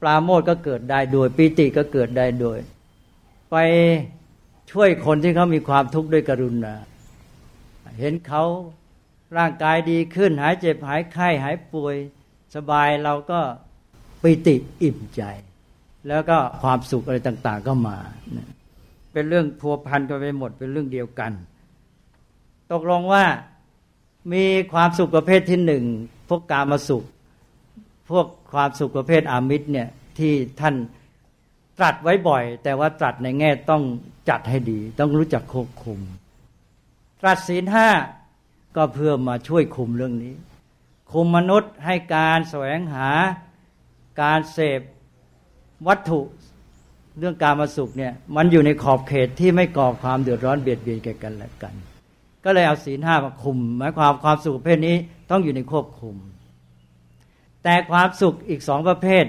Speaker 2: ปราโมทก็เกิดได้โดยปิติก็เกิดได้โดย ไปช่วยคนที่เขามีความทุกข์ด้วยกรุณาเห็นเขา ร่างกายดีขึ้น หายเจ็บหายไข้หายป่วย สบายเราก็ปิติอิ่มใจ แล้วก็ความสุขอะไรต่าง ๆ ก็มา เป็นเรื่องพัวพันกันไปหมดเป็นเรื่องเดียวกัน ตกลงว่ามีความสุขประเภทที่หนึ่งพวกกามาสุข พวกความสุขประเภทอามิตรเนี่ยที่ท่านตรัสไว้บ่อย แต่ว่าตรัสในแง่ต้องจัดให้ดี ต้องรู้จักควบคุม ตรัสศีลห้า ก็เพื่อมาช่วยคุมเรื่องนี้ คุมมนุษย์ให้การแสวงหาการเสพวัตถุเรื่องการมาสุขเนี่ยมันอยู่ในขอบเขตที่ไม่ก่อความเดือดร้อนเบียดเบียนแก่กันและกัน ก็เลยเอาศีลห้ามาคุม หมายความความสุขประเภทนี้ต้องอยู่ในควบคุม แต่ความสุขอีกสองประเภท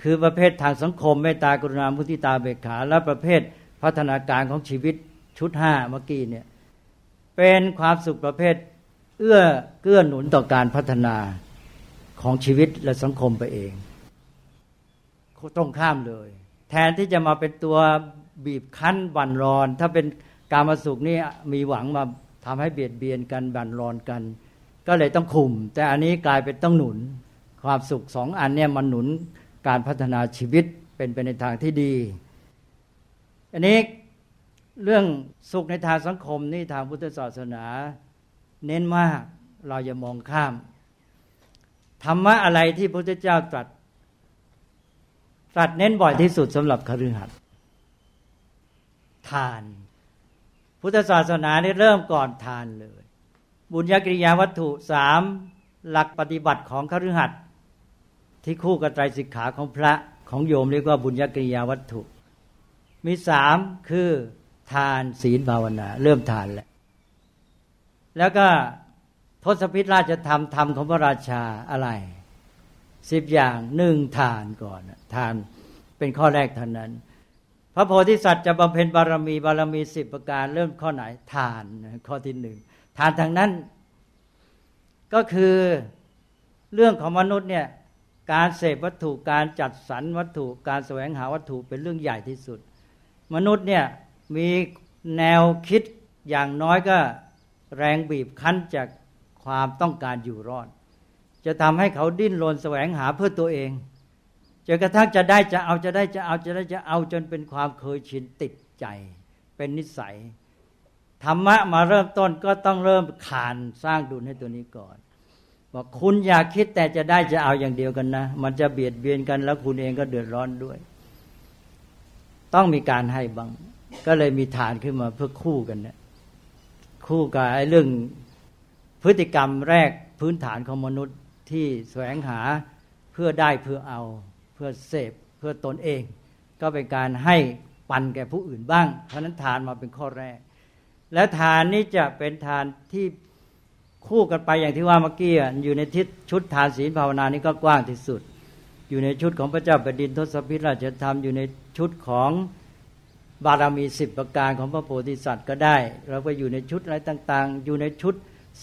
Speaker 2: คือประเภททางสังคมเมตตากรุณามุทิตาเบกขา และประเภทพัฒนาการของชีวิตชุดห้าเมื่อกี้เนี่ย เป็นความสุขประเภท เอื้อเกื้อหนุนต่อการพัฒนาของชีวิตและสังคมไปเองตรงข้ามเลย แทนที่จะมาเป็นตัวบีบคั้นบั่นรอน ถ้าเป็นการมาสุขนี่มีหวังมาทำให้เบียดเบียนกันบั่นรอนกัน ก็เลยต้องคุม แต่อันนี้กลายเป็นต้องหนุน ความสุขสองอันเนี่ยมันหนุนการพัฒนาชีวิตเป็นไปในทางที่ดี อันนี้ เรื่องสุขในทางสังคมนี่ทางพุทธศาสนา เน้นมากเราอย่ามองข้าม ธรรมะอะไรที่พระพุทธเจ้าตรัส ตรัสเน้นบ่อยที่สุดสำหรับคฤหัสถ์ทาน พุทธศาสนานี่เริ่มก่อนทานเลย บุญญากิริยาวัตถุสามหลักปฏิบัติของคฤหัสถ์ที่คู่กับไตรสิกขาของพระของโยมเรียกว่าบุญญกิริยาวัตถุ มีสามคือ ทานศีลภาวนา เริ่มทานแล้วแล้วก็ทศพิธราชธรรมธรรมของพระราชาอะไรสิบอย่างหนึ่งทานก่อนทานเป็นข้อแรกเท่านั้น พระโพธิสัตว์จะบำเพ็ญบารมีบารมีสิบประการ เริ่มข้อไหนทานข้อที่หนึ่งทานทางนั้น ก็คือเรื่องของมนุษย์เนี่ยการเสพวัตถุการจัดสรรวัตถุการแสวงหาวัตถุเป็นเรื่องใหญ่ที่สุด มนุษย์เนี่ย มีแนวคิดอย่างน้อยก็แรงบีบคั้นจากความต้องการอยู่รอด จะทำให้เขาดิ้นรนแสวงหาเพื่อตัวเองจนกระทั่งจะได้จะเอาจะได้จะเอาจะได้จะเอาจนเป็นความเคยชินติดใจ เป็นนิสัยธรรมะมาเริ่มต้นก็ต้องเริ่มขานสร้างดุลให้ตัวนี้ก่อนบอกคุณอยากคิดแต่จะได้จะเอาอย่างเดียวกันนะ มันจะเบียดเบียนกันแล้วคุณเองก็เดือดร้อนด้วย ต้องมีการให้บัง ก็เลยมีฐานขึ้นมาเพื่อคู่กันเนี่ยคู่กับไอ้เรื่องพฤติกรรมแรกพื้นฐานของมนุษย์ที่แสวงหาเพื่อได้เพื่อเอา เพื่อเสพเพื่อตนเอง ก็เป็นการให้ปันแก่ผู้อื่นบ้าง เพราะนั้นทานมาเป็นข้อแรก และทานนี้จะเป็นทานที่คู่กันไปอย่างที่ว่าเมื่อกี้อยู่ในทิศชุดทานศีลภาวนานี้ก็กว้างที่สุด อยู่ในชุดของพระเจ้าแผ่นดินทศพิธราชธรรมอยู่ในชุดของ บารมีสิบประการของพระโพธิสัตว์ก็ได้ เราก็อยู่ในชุดอะไรต่าง ๆ อยู่ในชุด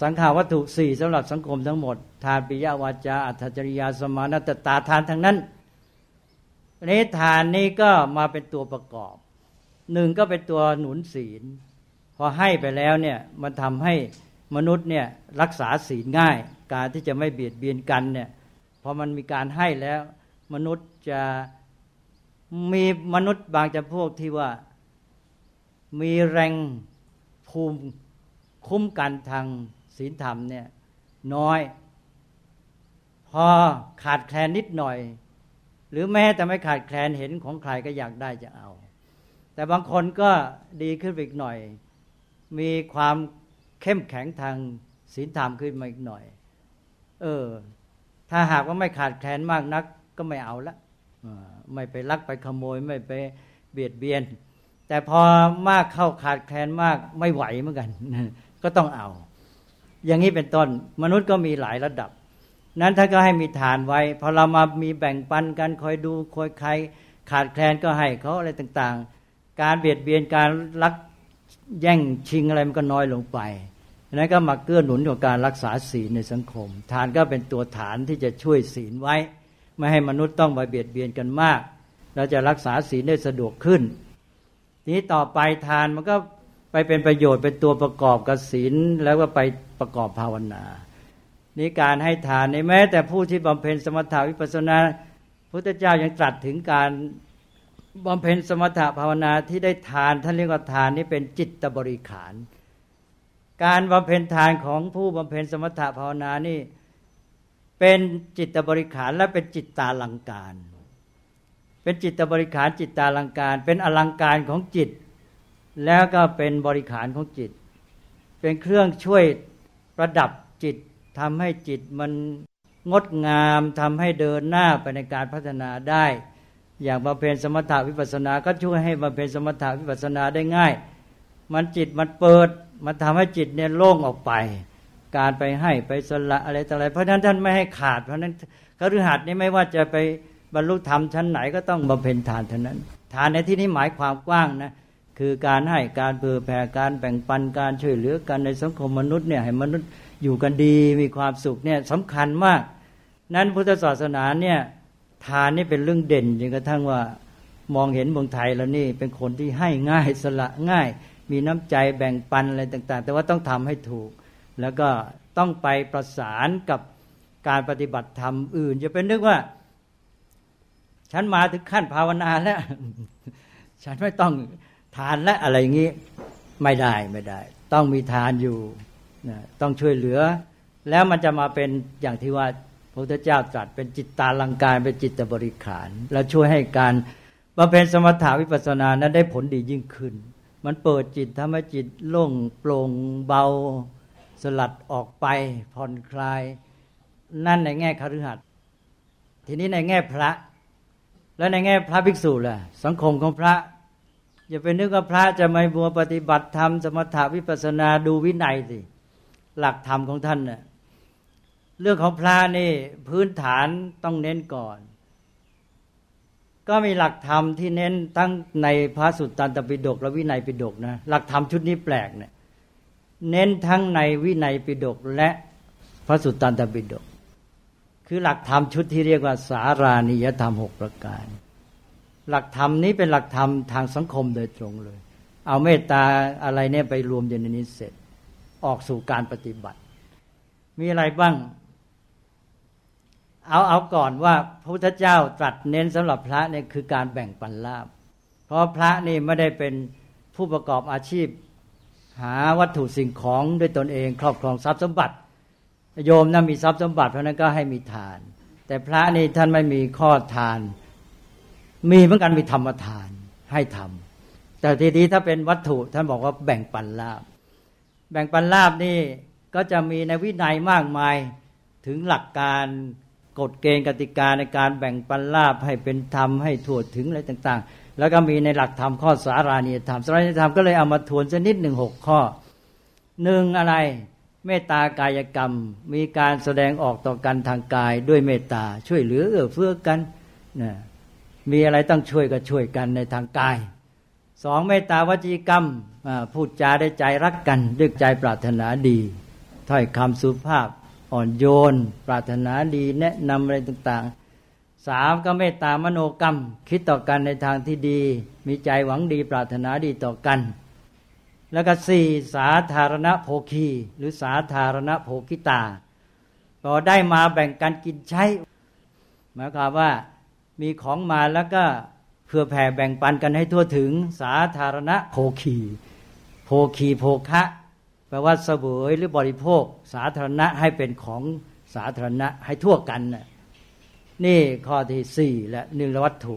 Speaker 2: สังขาวัตถุสี่สำหรับสังคมทั้งหมด ทานปิยวาจาอัตจริยาสมานตตาทานทั้งนั้นนี้ทานนี้ก็มาเป็นตัวประกอบหนึ่งก็เป็นตัวหนุนศีล พอให้ไปแล้วเนี่ยมันทำให้มนุษย์เนี่ยรักษาศีลง่าย การที่จะไม่เบียดเบียนกันเนี่ยพอมันมีการให้แล้ว มนุษย์จะมีมนุษย์บางจำพวกที่ว่า มีแรงภูมิคุ้มกันทางศีลธรรมเนี่ยน้อย พอขาดแคลนนิดหน่อย หรือแม้แต่ไม่ขาดแคลนเห็นของใครก็อยากได้จะเอา แต่บางคนก็ดีขึ้นอีกหน่อย มีความเข้มแข็งทางศีลธรรมขึ้นมาอีกหน่อย เออ ถ้าหากว่าไม่ขาดแคลนมากนัก ก็ไม่เอาละไม่ไปลักไปขโมยไม่ไปเบียดเบียน แต่พอมากเข้าขาดแคลนมากไม่ไหวเหมือนกัน ก็ต้องเอา อย่างนี้เป็นต้น มนุษย์ก็มีหลายระดับ นั้นถ้าก็ให้มีฐานไว้ พอเรามามีแบ่งปันกันคอยดูคอยใคร ขาดแคลนก็ให้เขาอะไรต่างๆ การเบียดเบียนการลักแย่งชิงอะไรมันก็น้อยลงไปนั้นก็มาเกื้อหนุนกับการรักษาศีลในสังคมทานก็เป็นตัวฐานที่จะช่วยศีลไว้ ไม่ให้มนุษย์ต้องไปเบียดเบียนกันมาก เราจะรักษาศีลได้สะดวกขึ้น ทีนี้ต่อไปทานมันก็ไปเป็นประโยชน์เป็นตัวประกอบกับศีลแล้วก็ไปประกอบภาวนานี่การให้ทานในแม้ แต่ผู้ที่บำเพ็ญสมถาวิปัสสนาพุทธเจ้ายังตรัสถึงการบำเพ็ญสมถะภาวนาที่ได้ทานท่านเรียกว่าทานนี้เป็นจิตบริขาร การบำเพ็ญทานของผู้บำเพ็ญสมถะภาวนานี่เป็นจิตบริขารและเป็นจิตตาลังการ เป็นจิตบริขารจิตตาลังการ เป็นอลังการของจิต แล้วก็เป็นบริขารของจิต เป็นเครื่องช่วยประดับจิตทำให้จิตมันงดงามทำให้เดินหน้าไปในการพัฒนาได้ อย่างบำเพ็ญสมถาวิปัสสนา ก็ช่วยให้บำเพ็ญสมถาวิปัสสนาได้ง่าย มันจิตมันเปิด มันทำให้จิตเนี่ยโล่งออกไป การไปให้ไปสละอะไรต่ออะไรเพราะฉะนั้นท่านไม่ให้ขาด เพราะฉะนั้นคฤหัสถ์นี่ไม่ว่าจะไป บรรลุธรรมชั้นไหนก็ต้องบำเพ็ญทานเท่านั้น ทานในที่นี้หมายความกว้างนะคือการให้การเผื่อแผ่การแบ่งปันการช่วยเหลือกันในสังคมมนุษย์เนี่ยให้มนุษย์อยู่กันดีมีความสุขเนี่ยสำคัญมาก นั้นพุทธศาสนาเนี่ยทานนี่เป็นเรื่องเด่นจนกระทั่งว่ามองเห็นเมืองไทยแล้วนี่เป็นคนที่ให้ง่ายสละง่าย มีน้ำใจแบ่งปันอะไรต่าง ๆ แต่ว่าต้องทำให้ถูก แล้วก็ต้องไปประสานกับการปฏิบัติธรรมอื่นจะเป็นนึกว่า ฉันมาถึงขั้นภาวนาแล้ว ฉันไม่ต้องทานและอะไรอย่างนี้ไม่ได้ไม่ได้ ต้องมีทานอยู่ต้องช่วยเหลือ แล้วมันจะมาเป็นอย่างที่ว่าพระพุทธเจ้าตรัสเป็นจิตตาลังการเป็นจิตบริขาร แล้วช่วยให้การบำเพ็ญสมถาวิปัสสนานั้นได้ผลดียิ่งขึ้น มันเปิดจิตทำให้จิตโล่งโปร่งเบาสลัดออกไปผ่อนคลาย นั่นในแง่คฤหัสถ์ทีนี้ในแง่พระ แล้วในแง่พระภิกษุล่ะ สังคมของพระ อย่าไปนึกว่าพระจะไม่บัวปฏิบัติธรรม สมถาวิปัสนาดูวินัยสิหลักธรรมของท่านเน่ยเรื่องของพระนี่พื้นฐานต้องเน้นก่อน ก็มีหลักธรรมที่เน้นทั้งในพระสุตตันตปิฎกและวินัยปิฎกนะหลักธรรมชุดนี้แปลกเนี่ยเน้นทั้งในวินัยปิฎกและพระสุตตันตปิฎก คือหลักธรรมชุดที่เรียกว่า สารานิยธรรมหกประการ หลักธรรมนี้เป็นหลักธรรมทางสังคมโดยตรงเลย เอาเมตตาอะไรเนี่ยไปรวมอยู่ในนี้เสร็จ ออกสู่การปฏิบัติ มีอะไรบ้าง เอาเอาก่อนว่าพระพุทธเจ้าตรัสเน้นสำหรับพระเนี่ยคือการแบ่งปันลาบ เพราะพระนี่ไม่ได้เป็นผู้ประกอบอาชีพ หาวัตถุสิ่งของด้วยตนเอง ครอบครองทรัพย์สมบัติ โยมนะ่ะมีทรัพย์สมบัติเพราะนั้นก็ให้มีทาน แต่พระนี่ท่านไม่มีข้อทาน มีเหมือนกันมีธรรมทานให้ทำแต่ทีนี้ถ้าเป็นวัตถุท่านบอกว่าแบ่งปันลาบ แบ่งปันลาบนี่ก็จะมีในวินัยมากมายถึงหลักการกฎเกณฑ์กติกาในการแบ่งปันลาบให้เป็นธรรมให้ถั่วถึงอะไรต่างๆ แล้วก็มีในหลักธรรมข้อสารานิยธรรมสารานิยธรรมก็เลยเอามาทวนสักนิดหนึ่งหกข้อหนึ่งอะไร เมตตากายกรรม มีการแสดงออกต่อกันทางกายด้วยเมตตาช่วยเหลือเอื้อเฟื้อกันนะมีอะไรต้องช่วยก็ช่วยกันในทางกายสองเมตตาวจีกรรมพูดจาได้ใจรักกันด้วยใจปรารถนาดีถ้อยคำสุภาพอ่อนโยน ปรารถนาดีแนะนำอะไรต่างๆสามก็เมตตามโนกรรม คิดต่อกันในทางที่ดี มีใจหวังดีปรารถนาดีต่อกัน แล้วก็สี่สาธารณโภคี หรือสาธารณโภคิตาพอได้มาแบ่งกันกินใช้ หมายความว่ามีของมาแล้วก็เพื่อแผ่แบ่งปันกันให้ทั่วถึงสาธารณโภคีโภคีโภคะแปลว่าเสวยหรือบริโภค สาธารณะให้เป็นของสาธารณะให้ทั่วกันน่นี่ข้อที่สี่และหนึ่งวัตถุ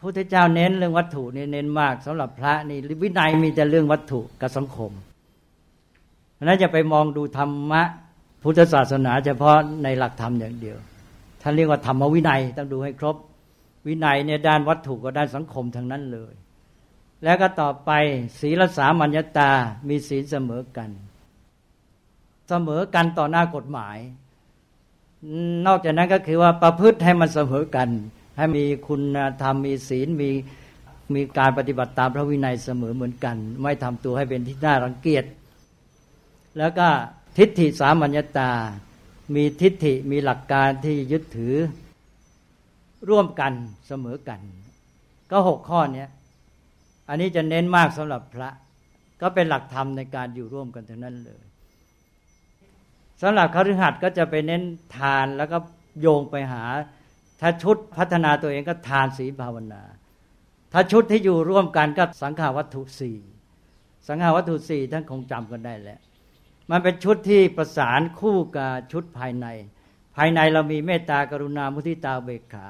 Speaker 2: พระพุทธเจ้าเน้นเรื่องวัตถุนี่เน้นมากสำหรับพระนี่วินัยมีแต่เรื่องวัตถุกับสังคมเพราะนั้นจะไปมองดูธรรมะพุทธศาสนา เฉพาะในหลักธรรมอย่างเดียวท่านเรียกว่าธรรมวินัยต้องดูให้ครบ วินัยเนี่ยด้านวัตถุกับด้านสังคมทั้งนั้นเลย แล้วก็ต่อไปศีลสามัญญตา มีศีลเสมอกัน เสมอกันต่อหน้ากฎหมาย นอกจากนั้นก็คือว่าประพฤติให้มันเสมอกัน ให้มีคุณธรรมมีศีลมีมีการปฏิบัติตามพระวินัยเสมอเหมือนกัน ไม่ทำตัวให้เป็นที่น่ารังเกียจ แล้วก็ทิฏฐิสามัญญตา มีทิฏฐิมีหลักการที่ยึดถือร่วมกันเสมอกัน ก็หกข้อนี้อันนี้จะเน้นมากสำหรับพระ ก็เป็นหลักธรรมในการอยู่ร่วมกันทั้งนั้นเลยสำหรับคฤหัสถ์ก็จะไปเน้นทานแล้วก็โยงไปหา ถ้าชุดพัฒนาตัวเองก็ทานศีลภาวนา ถ้าชุดที่อยู่ร่วมกันก็สังขาวัตถุสี่สังขาวัตถุสี่ท่านคงจำกันได้แล้ว มันเป็นชุดที่ประสานคู่กับชุดภายใน ภายในเรามีเมตตากรุณามุทิตาเบกขา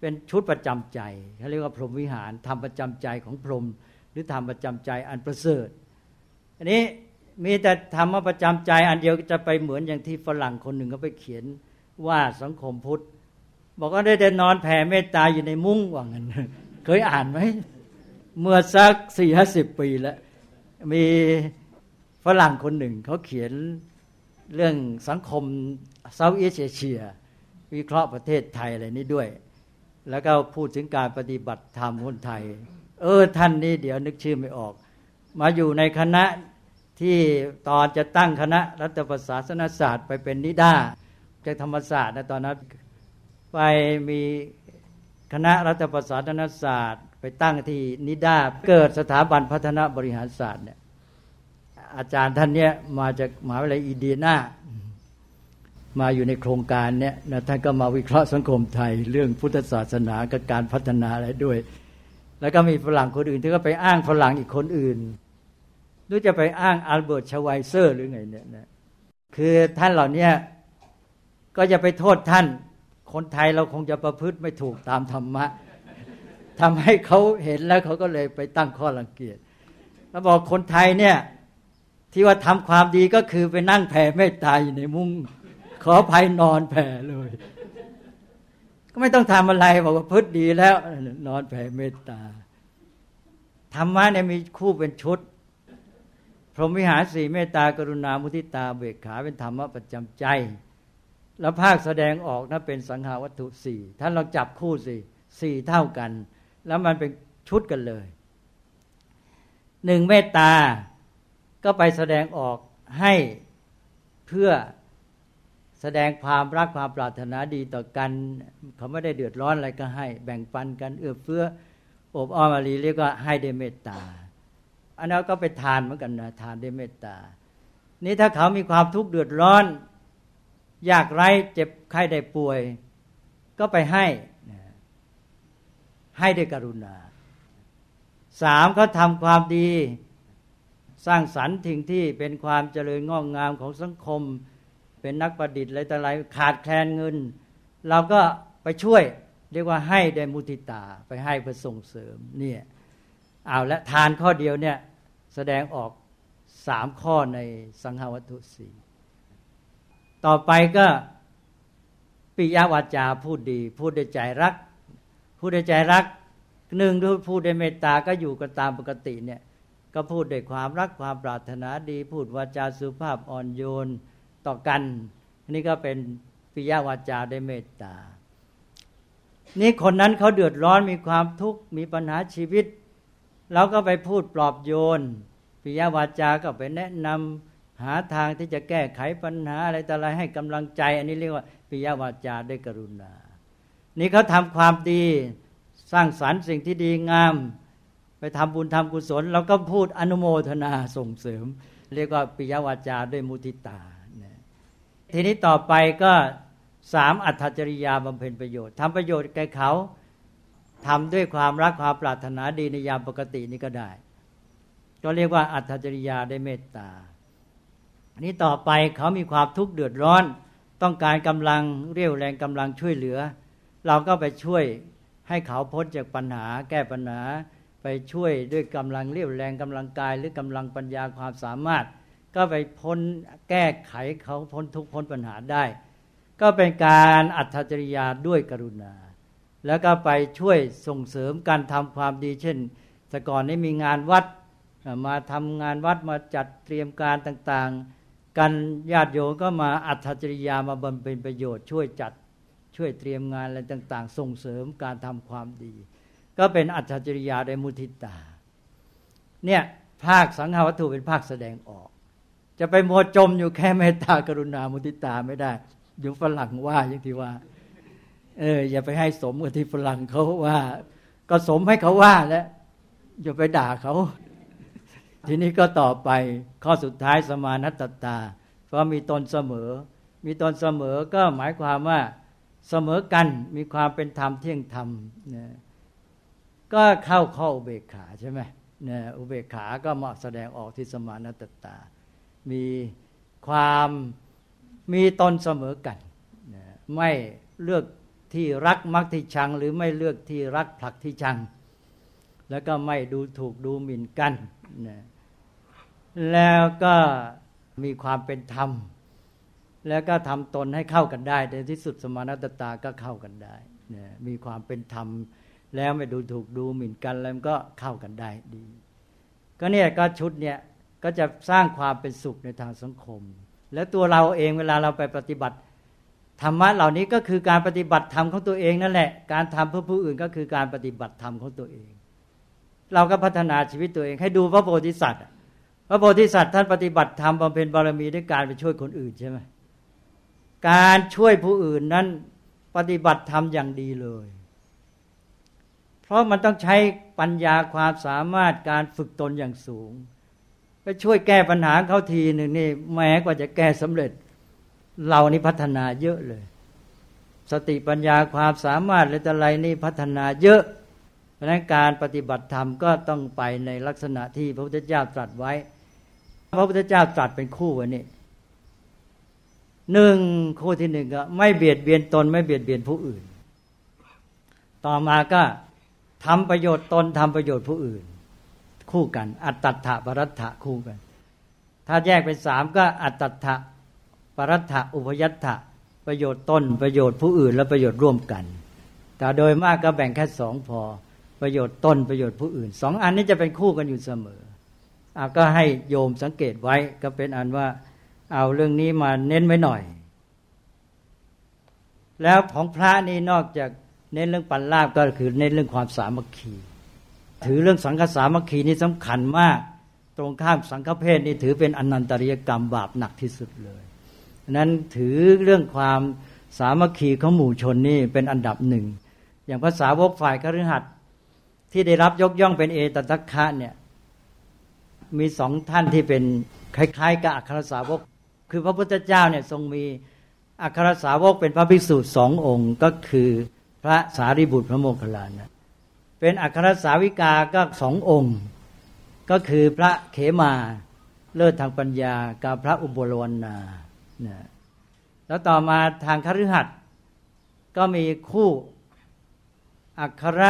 Speaker 2: เป็นชุดประจำใจเขาเรียกว่าพรหมวิหารทำประจำใจของพรหมหรือทำประจำใจอันประเสริฐ อันนี้มีแต่ทำมาประจำใจอันเดียวจะไปเหมือนอย่างที่ฝรั่งคนหนึ่งเขาไปเขียนว่าสังคมพุทธ บอกว่าได้แต่นอนแผ่เมตตาอยู่ในมุ้งว่างั้นเคยอ่านไหมเมื่อสักสี่ห้าสิบปีแล้วมีฝรั่งคนหนึ่งเขาเขียนเรื่องสังคมเซาท์อีสเอเชีย วิเคราะห์ประเทศไทยอะไรนี้ด้วย แล้วก็พูดถึงการปฏิบัติธรรมคนไทย เออท่านนี้เดี๋ยวนึกชื่อไม่ออก มาอยู่ในคณะที่ตอนจะตั้งคณะรัฐประศาสนศาสตร์ไปเป็นนิด้าจากธรรมศาสตร์นะตอนนั้น ไปมีคณะรัฐประศาสนศาสตร์ ไปตั้งที่นิดาเกิดสถาบันพัฒนาบริหารศาสตร์เนี่ยอาจารย์ท่านเนี้ยมาจากมหาวิทยาลัยอีเดียนามาอยู่ในโครงการเนี้ยนะท่านก็มาวิเคราะห์สังคมไทย เรื่องพุทธศาสนากับการพัฒนาอะไรด้วย แล้วก็มีฝรั่งคนอื่นที่ก็ไปอ้างฝรั่งอีกคนอื่นหรือจะไปอ้างอัลเบิร์ตชไวเซอร์หรือไงเนี่ยนะคือท่านเหล่านี้ก็จะไปโทษท่าน คนไทยเราคงจะประพฤติไม่ถูกตามธรรมะทำให้เขาเห็นแล้วเขาก็เลยไปตั้งข้อรังเกียจแล้วบอกคนไทยเนี่ย ที่ว่าทำความดีก็คือไปนั่งแผ่เมตตาอยู่ในมุ้งขอภัยนอนแผ่เลย ก็ไม่ต้องทำอะไรบอกว่าพุทธดีแล้ว นอนแผ่เมตตาธรรมะเนี่ยมีคู่เป็นชุด พรหมวิหารสี่เมตตากรุณามุทิตาเบกขาเป็นธรรมะประจำใจ แล้วภาคแสดงออกนะเป็นสังหาวัตถุสี่ท่านลองจับคู่สิสี่เท่ากัน แล้วมันเป็นชุดกันเลยหนึ่งเมตตา ก็ไปแสดงออกให้เพื่อแสดงความรักความปรารถนาดีต่อกัน เขาไม่ได้เดือดร้อนอะไรก็ให้ แบ่งปันกันเอื้อเฟื้ออบอ้อมอารีเรียกว่าให้ได้เมตตา อันนั้นก็ไปทานเหมือนกันนะทานได้เมตตา นี่ถ้าเขามีความทุกข์เดือดร้อน ยากไร้เจ็บไข้ได้ป่วย ก็ไปให้ ให้ด้วยกรุณาสามเขาทำความดี สร้างสรรค์ทิ้งที่เป็นความเจริญงอกงามของสังคม เป็นนักประดิษฐ์อะไรต่ออะไรขาดแคลนเงิน เราก็ไปช่วย เรียกว่าให้ได้มุติตา ไปให้เพื่อส่งเสริมเนี่ยเอาและทานข้อเดียวเนี่ยแสดงออกสามข้อในสังหาวัตถุสี่ ต่อไปก็ปิยวาจาพูดดี พูดด้วยใจรัก พูดด้วยใจรักหนึ่งพูดด้วยเมตตาก็อยู่กันตามปกติเนี่ย ก็พูดด้วยความรักความปรารถนาดี พูดวาจาสุภาพอ่อนโยนต่อกันนี่ก็เป็นปิยวาจาด้วยเมตตา นี่คนนั้นเขาเดือดร้อนมีความทุกข์มีปัญหาชีวิตเราก็ไปพูดปลอบโยนปิยวาจาก็ไปแนะนำ หาทางที่จะแก้ไขปัญหาอะไรต่ออะไรให้กำลังใจ อันนี้เรียกว่าปิยวาจาด้วยกรุณา นี่เขาทำความดีสร้างสรรค์สิ่งที่ดีงาม ไปทำบุญทำกุศลเราก็พูดอนุโมทนาส่งเสริม เรียกว่าปิยวาจาด้วยมุทิตา ทีนี้ต่อไปก็สามอัตจริยาบำเพ็ญประโยชน์ทำประโยชน์แก่เขาทำด้วยความรักความปรารถนาดีในยามปกตินี้ก็ได้ ก็เรียกว่าอัตจริยาได้เมตตา อันนี้ต่อไปเขามีความทุกข์เดือดร้อน ต้องการกำลังเรียวแรงกำลังช่วยเหลือ เราก็ไปช่วยให้เขาพ้นจากปัญหา แก้ปัญหา ไปช่วยด้วยกำลังเรียวแรงกำลังกาย หรือกำลังปัญญาความสามารถ ก็ไปพ้นแก้ไขเขาพ้นทุกพ้นปัญหาได้ ก็เป็นการอัตจริยาด้วยกรุณา แล้วก็ไปช่วยส่งเสริมการทำความดี เช่นแต่ก่อนนี้มีงานวัดมาทำงานวัดมาจัดเตรียมการต่างๆ กันญาติโยมก็มาอัตจริยามาบำเพ็ญประโยชน์ช่วยจัดช่วยเตรียมงานอะไรต่าง ๆ ส่งเสริมการทำความดี ก็เป็นอัจฉริยาได้มุทิตา เนี่ยภาคสังหาวัตถุเป็นภาคแสดงออก จะไปมัวจมอยู่แค่เมตตากรุณามุทิตาไม่ได้อยู่ฝรั่งว่าอย่างที่ว่า เออ อย่าไปให้สมกับที่ฝรั่งเขาว่า ก็สมให้เขาว่าแล้วอย่าไปด่าเขา ทีนี้ก็ต่อไปข้อสุดท้ายสมานัตตา เพราะมีตนเสมอ มีตนเสมอก็หมายความว่าเสมอกันมีความเป็นธรรมเที่ยงธรรมนะก็เข้าข้ออุเบกขาใช่ไหมเนี่ยอุเบกขาก็มาแสดงออกที่สมานัตตา มีความมีตนเสมอกันไม่เลือกที่รักมักที่ชัง หรือไม่เลือกที่รักผลักที่ชัง แล้วก็ไม่ดูถูกดูหมิ่นกันนะ แล้วก็มีความเป็นธรรม แล้วก็ทำตนให้เข้ากันได้ในที่สุดสมานตตาก็เข้ากันได้นะมีความเป็นธรรม แล้วไม่ดูถูกดูหมิ่นกันแล้วก็เข้ากันได้ดี ก็เนี่ยก็ชุดเนี่ยก็จะสร้างความเป็นสุขในทางสังคม และตัวเราเองเวลาเราไปปฏิบัติธรรมะเหล่านี้ก็คือการปฏิบัติธรรมของตัวเองนั่นแหละ การทำเพื่อผู้อื่นก็คือการปฏิบัติธรรมของตัวเอง เราก็พัฒนาชีวิตตัวเองให้ดูพระโพธิสัตว์ พระโพธิสัตว์ท่านปฏิบัติธรรมบำเพ็ญบารมีด้วยการไปช่วยคนอื่นใช่ไหมการช่วยผู้อื่นนั้นปฏิบัติธรรมอย่างดีเลย เพราะมันต้องใช้ปัญญาความสามารถการฝึกตนอย่างสูง ไปช่วยแก้ปัญหาเขาทีหนึ่งนี่แม้กว่าจะแก้สำเร็จ เรานี่พัฒนาเยอะเลย สติปัญญาความสามารถอะไรต่ออะไรนี่พัฒนาเยอะ เพราะนั้นการปฏิบัติธรรมก็ต้องไปในลักษณะที่พระพุทธเจ้าตรัสไว้ พระพุทธเจ้าตรัสเป็นคู่วันนี้หนึ่งคู่ที่หนึ่งก็ ไม่เบียดเบียนตน ไม่เบียดเบียนผู้อื่น ต่อมาก็ทำประโยชน์ตนทำประโยชน์ผู้อื่น คู่กัน อัตตะปรัตถะคู่กัน ถ้าแยกเป็นสามก็ อัตตะปรัตถะอุพยัตถะประโยชน์ตนประโยชน์ผู้อื่น และประโยชน์ร่วมกัน แต่โดยมากก็แบ่งแค่สองพอ ประโยชน์ตนประโยชน์ผู้อื่นสองอันนี้จะเป็นคู่กันอยู่เสมอ ก็ให้โยมสังเกตไว้ก็เป็นอันว่า เอาเรื่องนี้มาเน้นไว้หน่อย แล้วของพระนี่นอกจากเน้นเรื่องปัญลาบก็คือเน้นเรื่องความสามัคคี ถือเรื่องสังฆสามัคคีนี่สำคัญมาก ตรงข้ามสังฆเพศนี่ถือเป็นอนันตริยกรรมบาปหนักที่สุดเลยนั้นถือเรื่องความสามัคคีของหมู่ชนนี่เป็นอันดับหนึ่งอย่างภาษาวกฝ่ายคฤหัสถ์ที่ได้รับยกย่องเป็นเอตตัคคะเนี่ย มีสองท่านที่เป็นคล้ายๆ กับอัครสาวก คือพระพุทธเจ้าเนี่ยทรงมีอัครสาวกเป็นพระภิกษุสององค์ก็คือพระสารีบุตรพระโมคคัลลานะเป็นอัครสาวิกาก็สององค์ ก็คือพระเขมาเลิศทางปัญญากับพระอุบลวรรณานะแล้วต่อมาทางคฤหัสถ์ก็มีคู่อัคร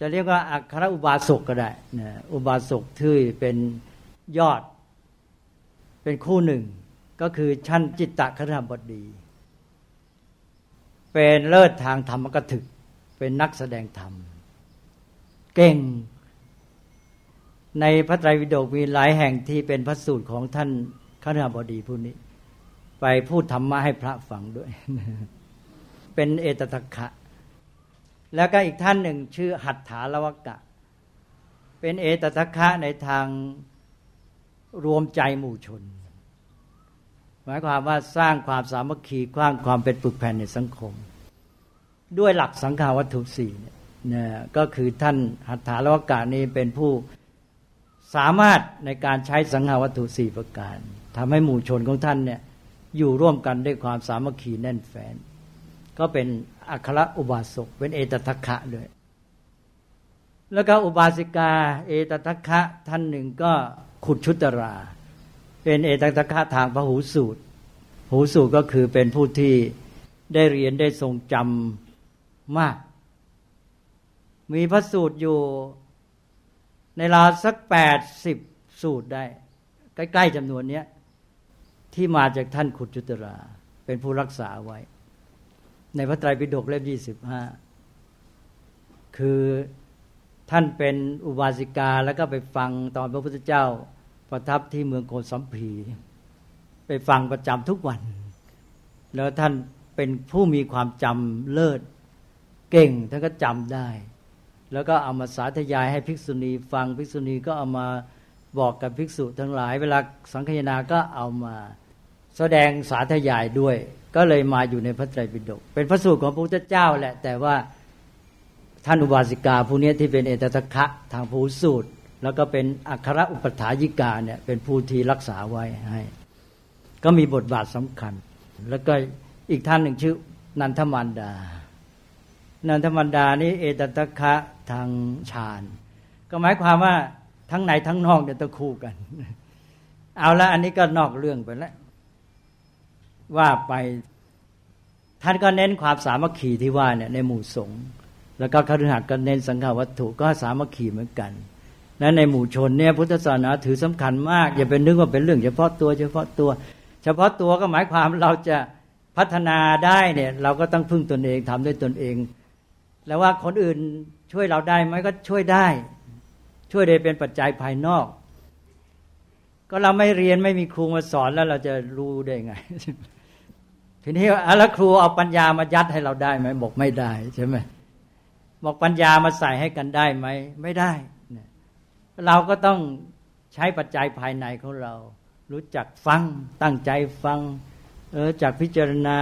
Speaker 2: จะเรียกว่าอัครอุบาสกก็ได้นะอุบาสกที่เป็นยอด เป็นคู่หนึ่ง ก็คือชั้นจิตตะครบดี เป็นเลิศทางธรรมกถึก เป็นนักแสดงธรรม เก่ง ในพระไตรปิฎกมีหลายแห่งที่เป็นพระสูตรของท่านครบดีผู้นี้ ไปพูดธรรมะให้พระฟังด้วย เป็นเอตทัคคะ แล้วก็อีกท่านหนึ่งชื่อหัตถาลวกะ เป็นเอตทัคคะในทางรวมใจหมู่ชน หมายความว่าสร้างความสามัคคีกว้างความเป็นปึกแผ่นในสังคม ด้วยหลักสังขาวัตถุสี่เนี่ยก็คือท่านหัตถาลวกานี้เป็นผู้สามารถในการใช้สังขาวัตถุสี่ประการทำให้หมู่ชนของท่านเนี่ยอยู่ร่วมกันด้วยความสามัคคีแน่นแฟ้นก็เป็น อัครอุบาสกเป็นเอตทัคคะด้วยแล้วก็อุบาสิกา เอตทัคคะท่านหนึ่งก็ขุดชุตรา เป็นเอตัคคะทางพระหูสูตร หูสูตรก็คือเป็นผู้ที่ได้เรียนได้ทรงจำมาก มีพระสูตรอยู่ในราวสักแปดสิบสูตรได้ ใกล้ ๆจำนวนนี้ที่มาจากท่านขุดจุตรา เป็นผู้รักษาไว้ ในพระไตรปิฎกเล่มยี่สิบห้าคือท่านเป็นอุบาสิกาแล้วก็ไปฟังตอนพระพุทธเจ้าประทับที่เมืองโกสัมพี ไปฟังประจำทุกวัน แล้วท่านเป็นผู้มีความจำเลิศเก่งท่านก็จำได้ แล้วก็เอามาสาธยายให้ภิกษุณีฟังภิกษุณีก็เอามาบอกกับภิกษุทั้งหลาย เวลาสังคยนาก็เอามา แสดงสาธยายด้วย ก็เลยมาอยู่ในพระไตรปิฎกเป็นพระสูตรของพระพุทธเจ้าแหละ แต่ว่าท่านอุบาสิกาผู้นี้ที่เป็นเอตตะคะทางผู้สูตร แล้วก็เป็นอัครอุปถายิกาเนี่ยเป็นผู้ที่รักษาไว้ให้ ก็มีบทบาทสำคัญ แล้วก็อีกท่านหนึ่งชื่อนันทมันดา นันทมันดานี้เอตตะคะทางฌานก็หมายความว่าทั้งในทั้งนอกเนี่ยต้องคู่กัน เอาละอันนี้ก็นอกเรื่องไปแล้ว ว่าไปท่านก็เน้นความสามัคคีที่ว่าเนี่ยในหมู่สงฆ์แล้วก็คฤหัสถ์ก็เน้นสังฆวัตถุก็สามัคคีเหมือนกันนั้นในหมู่ชนเนี่ยพุทธศาสนาถือสำคัญมาก อย่าเป็นนึกว่าเป็นเรื่องเฉพาะตัวเฉพาะตัว เฉพาะตัวก็หมายความเราจะพัฒนาได้เนี่ยเราก็ต้องพึ่งตนเองทำด้วยตนเอง แล้วว่าคนอื่นช่วยเราได้ไหมก็ช่วยได้ ช่วยได้เป็นปัจจัยภายนอก ก็เราไม่เรียนไม่มีครูมาสอนแล้วเราจะรู้ได้ไง ทีนี้แล้วครูเอาปัญญามายัดให้เราได้ไหมบอกไม่ได้ใช่ไหมบอกปัญญามาใส่ให้กันได้ไหมไม่ได้ เราก็ต้องใช้ปัจจัยภายในของเรา รู้จักฟังตั้งใจฟัง เออจากพิจารณา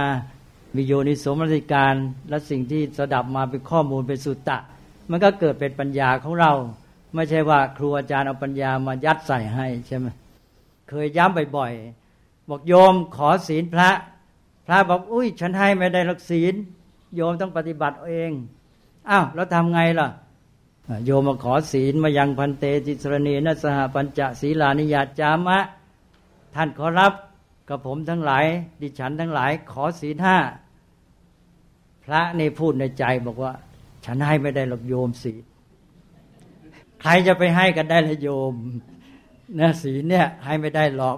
Speaker 2: มีโยนิสมรสิการ และสิ่งที่สดับมาเป็นข้อมูลเป็นสุตตะ มันก็เกิดเป็นปัญญาของเรา ไม่ใช่ว่าครูอาจารย์เอาปัญญามายัดใส่ให้ใช่ไหมเคยย้ำบ่อยๆบอกโยมขอศีลพระ พระบอกอุ้ยฉันให้ไม่ได้รักศีลโยมต้องปฏิบัติเองอ้าวแล้วทำไงล่ะ โยมมาขอศีลมายังพันเตจิสรณีนัสหปัญจศีลานิยาจามะ ท่านขอรับกับผมทั้งหลาย ดิฉันทั้งหลาย ขอศีลห้าพระในพูดในใจบอกว่า ฉันให้ไม่ได้หรอกโยมศีลใครจะไปให้กันได้ละโยมนะศีลเนี่ยให้ไม่ได้หรอก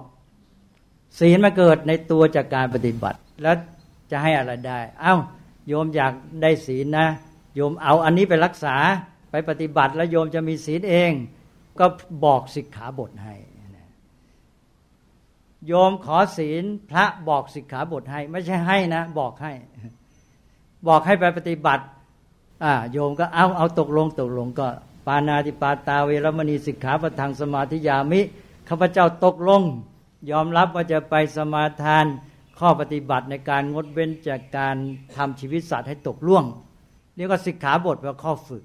Speaker 2: ศีลมาเกิดในตัวจากการปฏิบัติ แล้วจะให้อะไรได้ เอา้า โยมอยากได้ศีลนะ โยมเอาอันนี้ไปรักษาไปปฏิบัติแล้วโยมจะมีศีลเอง ก็บอกสิกขาบทให้โยมขอศีลพระบอกสิกขาบทให้ ไม่ใช่ให้นะ บอกให้ บอกให้ไปปฏิบัติอ่าโยมก็เอาเอาตกลงตกลงก็ ปานาติปาตาเวรมณีสิกขาประทังสมาธิยามิข้าพเจ้าตกลง ยอมรับว่าจะไปสมาทาน ข้อปฏิบัติในการงดเว้นจากการทำชีวิตสัตว์ให้ตกล่วงนี่ก็สิกขาบทว่าข้อฝึก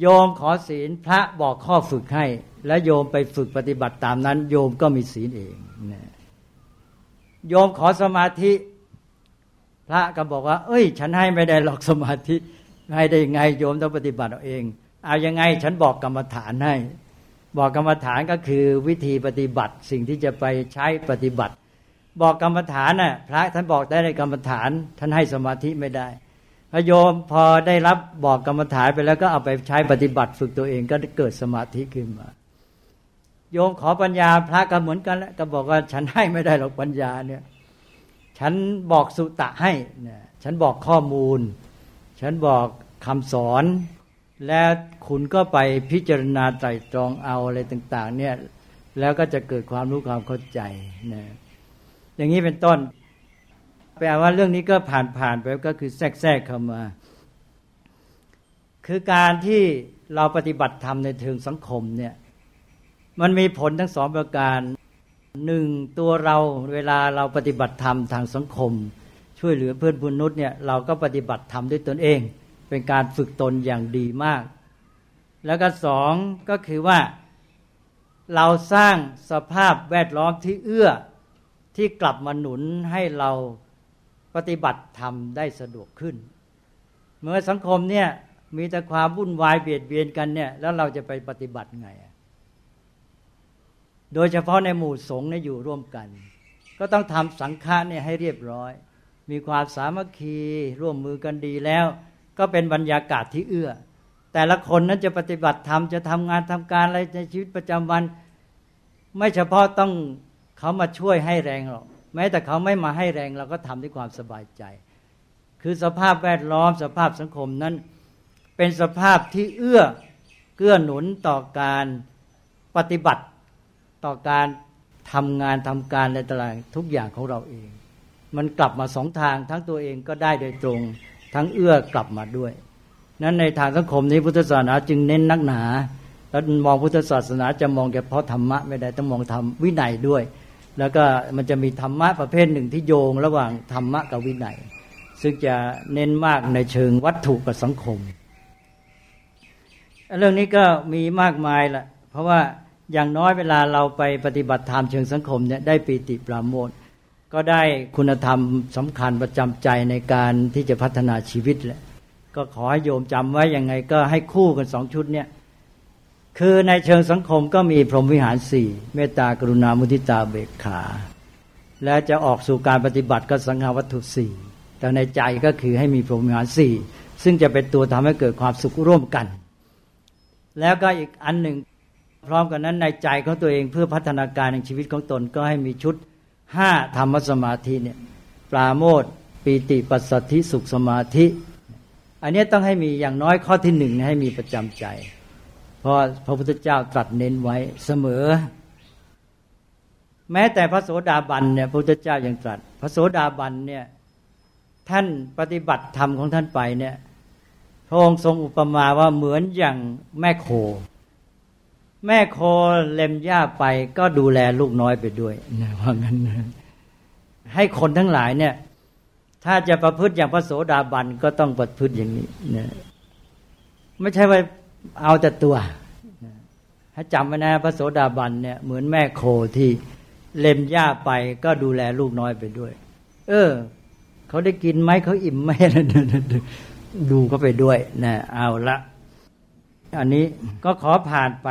Speaker 2: โยมขอศีลพระบอกข้อฝึกให้ และโยมไปฝึกปฏิบัติตามนั้น โยมก็มีศีลเองนะโยมขอสมาธิ พระก็บอกว่า เอ้ย ฉันให้ไม่ได้หรอกสมาธิให้ได้ยังไง โยมต้องปฏิบัติเอาเอง เอายังไง ฉันบอกกรรมฐานให้ บอกกรรมฐานก็คือวิธีปฏิบัติสิ่งที่จะไปใช้ปฏิบัติ บอกกรรมฐานน่ะพระท่านบอกได้ในกรรมฐาน ท่านให้สมาธิไม่ได้พโยมพอได้รับบอกกรรมฐานไปแล้วก็เอาไปใช้ปฏิบัติฝึกตัวเองก็เกิดสมาธิขึ้นมา โยมขอปัญญาพระก็เหมือนกันแล้วก็บอกว่าฉันให้ไม่ได้หรอกปัญญาเนี่ย ฉันบอกสุตะให้เนี่ยฉันบอกข้อมูล ฉันบอกคำสอน และคุณก็ไปพิจารณาไตรตรองเอาอะไรต่าง ๆ เนี่ยแล้วก็จะเกิดความรู้ความเข้าใจนะ อย่างนี้เป็นต้นแปลว่าเรื่องนี้ก็ผ่านผ่านไปก็คือแทรกแทรกเข้ามา คือการที่เราปฏิบัติธรรมในเชิงสังคมเนี่ย มันมีผลทั้งสองประการหนึ่งตัวเราเวลาเราปฏิบัติธรรมทางสังคม ช่วยเหลือเพื่อนบุญนุษย์เนี่ยเราก็ปฏิบัติธรรมด้วยตนเอง เป็นการฝึกตนอย่างดีมาก แล้วก็สองก็คือว่าเราสร้างสภาพแวดล้อมที่เอื้อ ที่กลับมาหนุนให้เราปฏิบัติธรรมได้สะดวกขึ้น เมื่อสังคมเนี่ยมีแต่ความวุ่นวายเบียดเบียนกันเนี่ย แล้วเราจะไปปฏิบัติไง โดยเฉพาะในหมู่สงฆ์เนี่ยอยู่ร่วมกัน ก็ต้องทำสังฆะเนี่ยให้เรียบร้อย มีความสามัคคีร่วมมือกันดีแล้ว ก็เป็นบรรยากาศที่เอื้อ แต่ละคนนั้นจะปฏิบัติธรรมจะทำงานทำการอะไรในชีวิตประจำวัน ไม่เฉพาะต้อง เขามาช่วยให้แรงหรอกแม้แต่เขาไม่มาให้แรงเราก็ทำด้วยความสบายใจ คือสภาพแวดล้อมสภาพสังคมนั้น เป็นสภาพที่เอื้อเกื้อหนุนต่อการปฏิบัติต่อการทำงานทำการในตารางทุกอย่างของเราเอง มันกลับมาสองทางทั้งตัวเองก็ได้โดยตรง ทั้งเอื้อกลับมาด้วย นั้นในทางสังคมนี้พุทธศาสนาจึงเน้นนักหนา แล้วมองพุทธศาสนาจะมองแค่เพราะธรรมะไม่ได้ต้องมองธรรมวินัยด้วย แล้วก็มันจะมีธรรมะประเภทหนึ่งที่โยง ระหว่างธรรมะกับวินัย ซึ่งจะเน้นมากในเชิงวัตถุกับสังคม เรื่องนี้ก็มีมากมายละเพราะว่าอย่างน้อยเวลาเราไปปฏิบัติธรรมเชิงสังคมเนี่ยได้ปีติปราโมทก็ได้คุณธรรมสำคัญประจำใจในการที่จะพัฒนาชีวิตแหละก็ขอให้โยมจำไว้ยังไงก็ให้คู่กันสองชุดเนี่ย คือในเชิงสังคมก็มีพรหมวิหารสี่เมตตากรุณามุทิตาเบกขา และจะออกสู่การปฏิบัติก็สังฆวัตถุสี่แต่ในใจก็คือให้มีพรหมวิหารสี่ซึ่งจะเป็นตัวทำให้เกิดความสุขร่วมกัน แล้วก็อีกอันหนึ่งพร้อมกันนั้นในใจของตัวเองเพื่อพัฒนาการในชีวิตของตนก็ให้มีชุดห้าธรรมสมาธิเนี่ยปราโมทปีติปัสสัทธิสุขสมาธิ อันนี้ต้องให้มีอย่างน้อยข้อที่หนึ่งให้มีประจำใจ ราะพระพุทธเจ้าตรัสเน้นไว้เสมอ แม้แต่พระโสดาบันเนี่ยพระพุทธเจ้ายังตรัส พระโสดาบันเนี่ยท่านปฏิบัติธรรมของท่านไปเนี่ยพระองค์ทรงอุปมาว่าเหมือนอย่างแม่โค แม่โคเล็มหญ้าไปก็ดูแลลูกน้อยไปด้วยนะว่างั้นนะให้คนทั้งหลายเนี่ย ถ้าจะประพฤติอย่างพระโสดาบันก็ต้องประพฤติอย่างนี้นะไม่ใช่ว่า เอาแต่ตัวให้จำไว้นะพระโสดาบันเนี่ยเหมือนแม่โคที่เล็มหญ้าไปก็ดูแลลูกน้อยไปด้วย เออ เขาได้กินไหมเขาอิ่มไหมดูเขาไปด้วยนะเอาละ อันนี้ก็ขอผ่านไป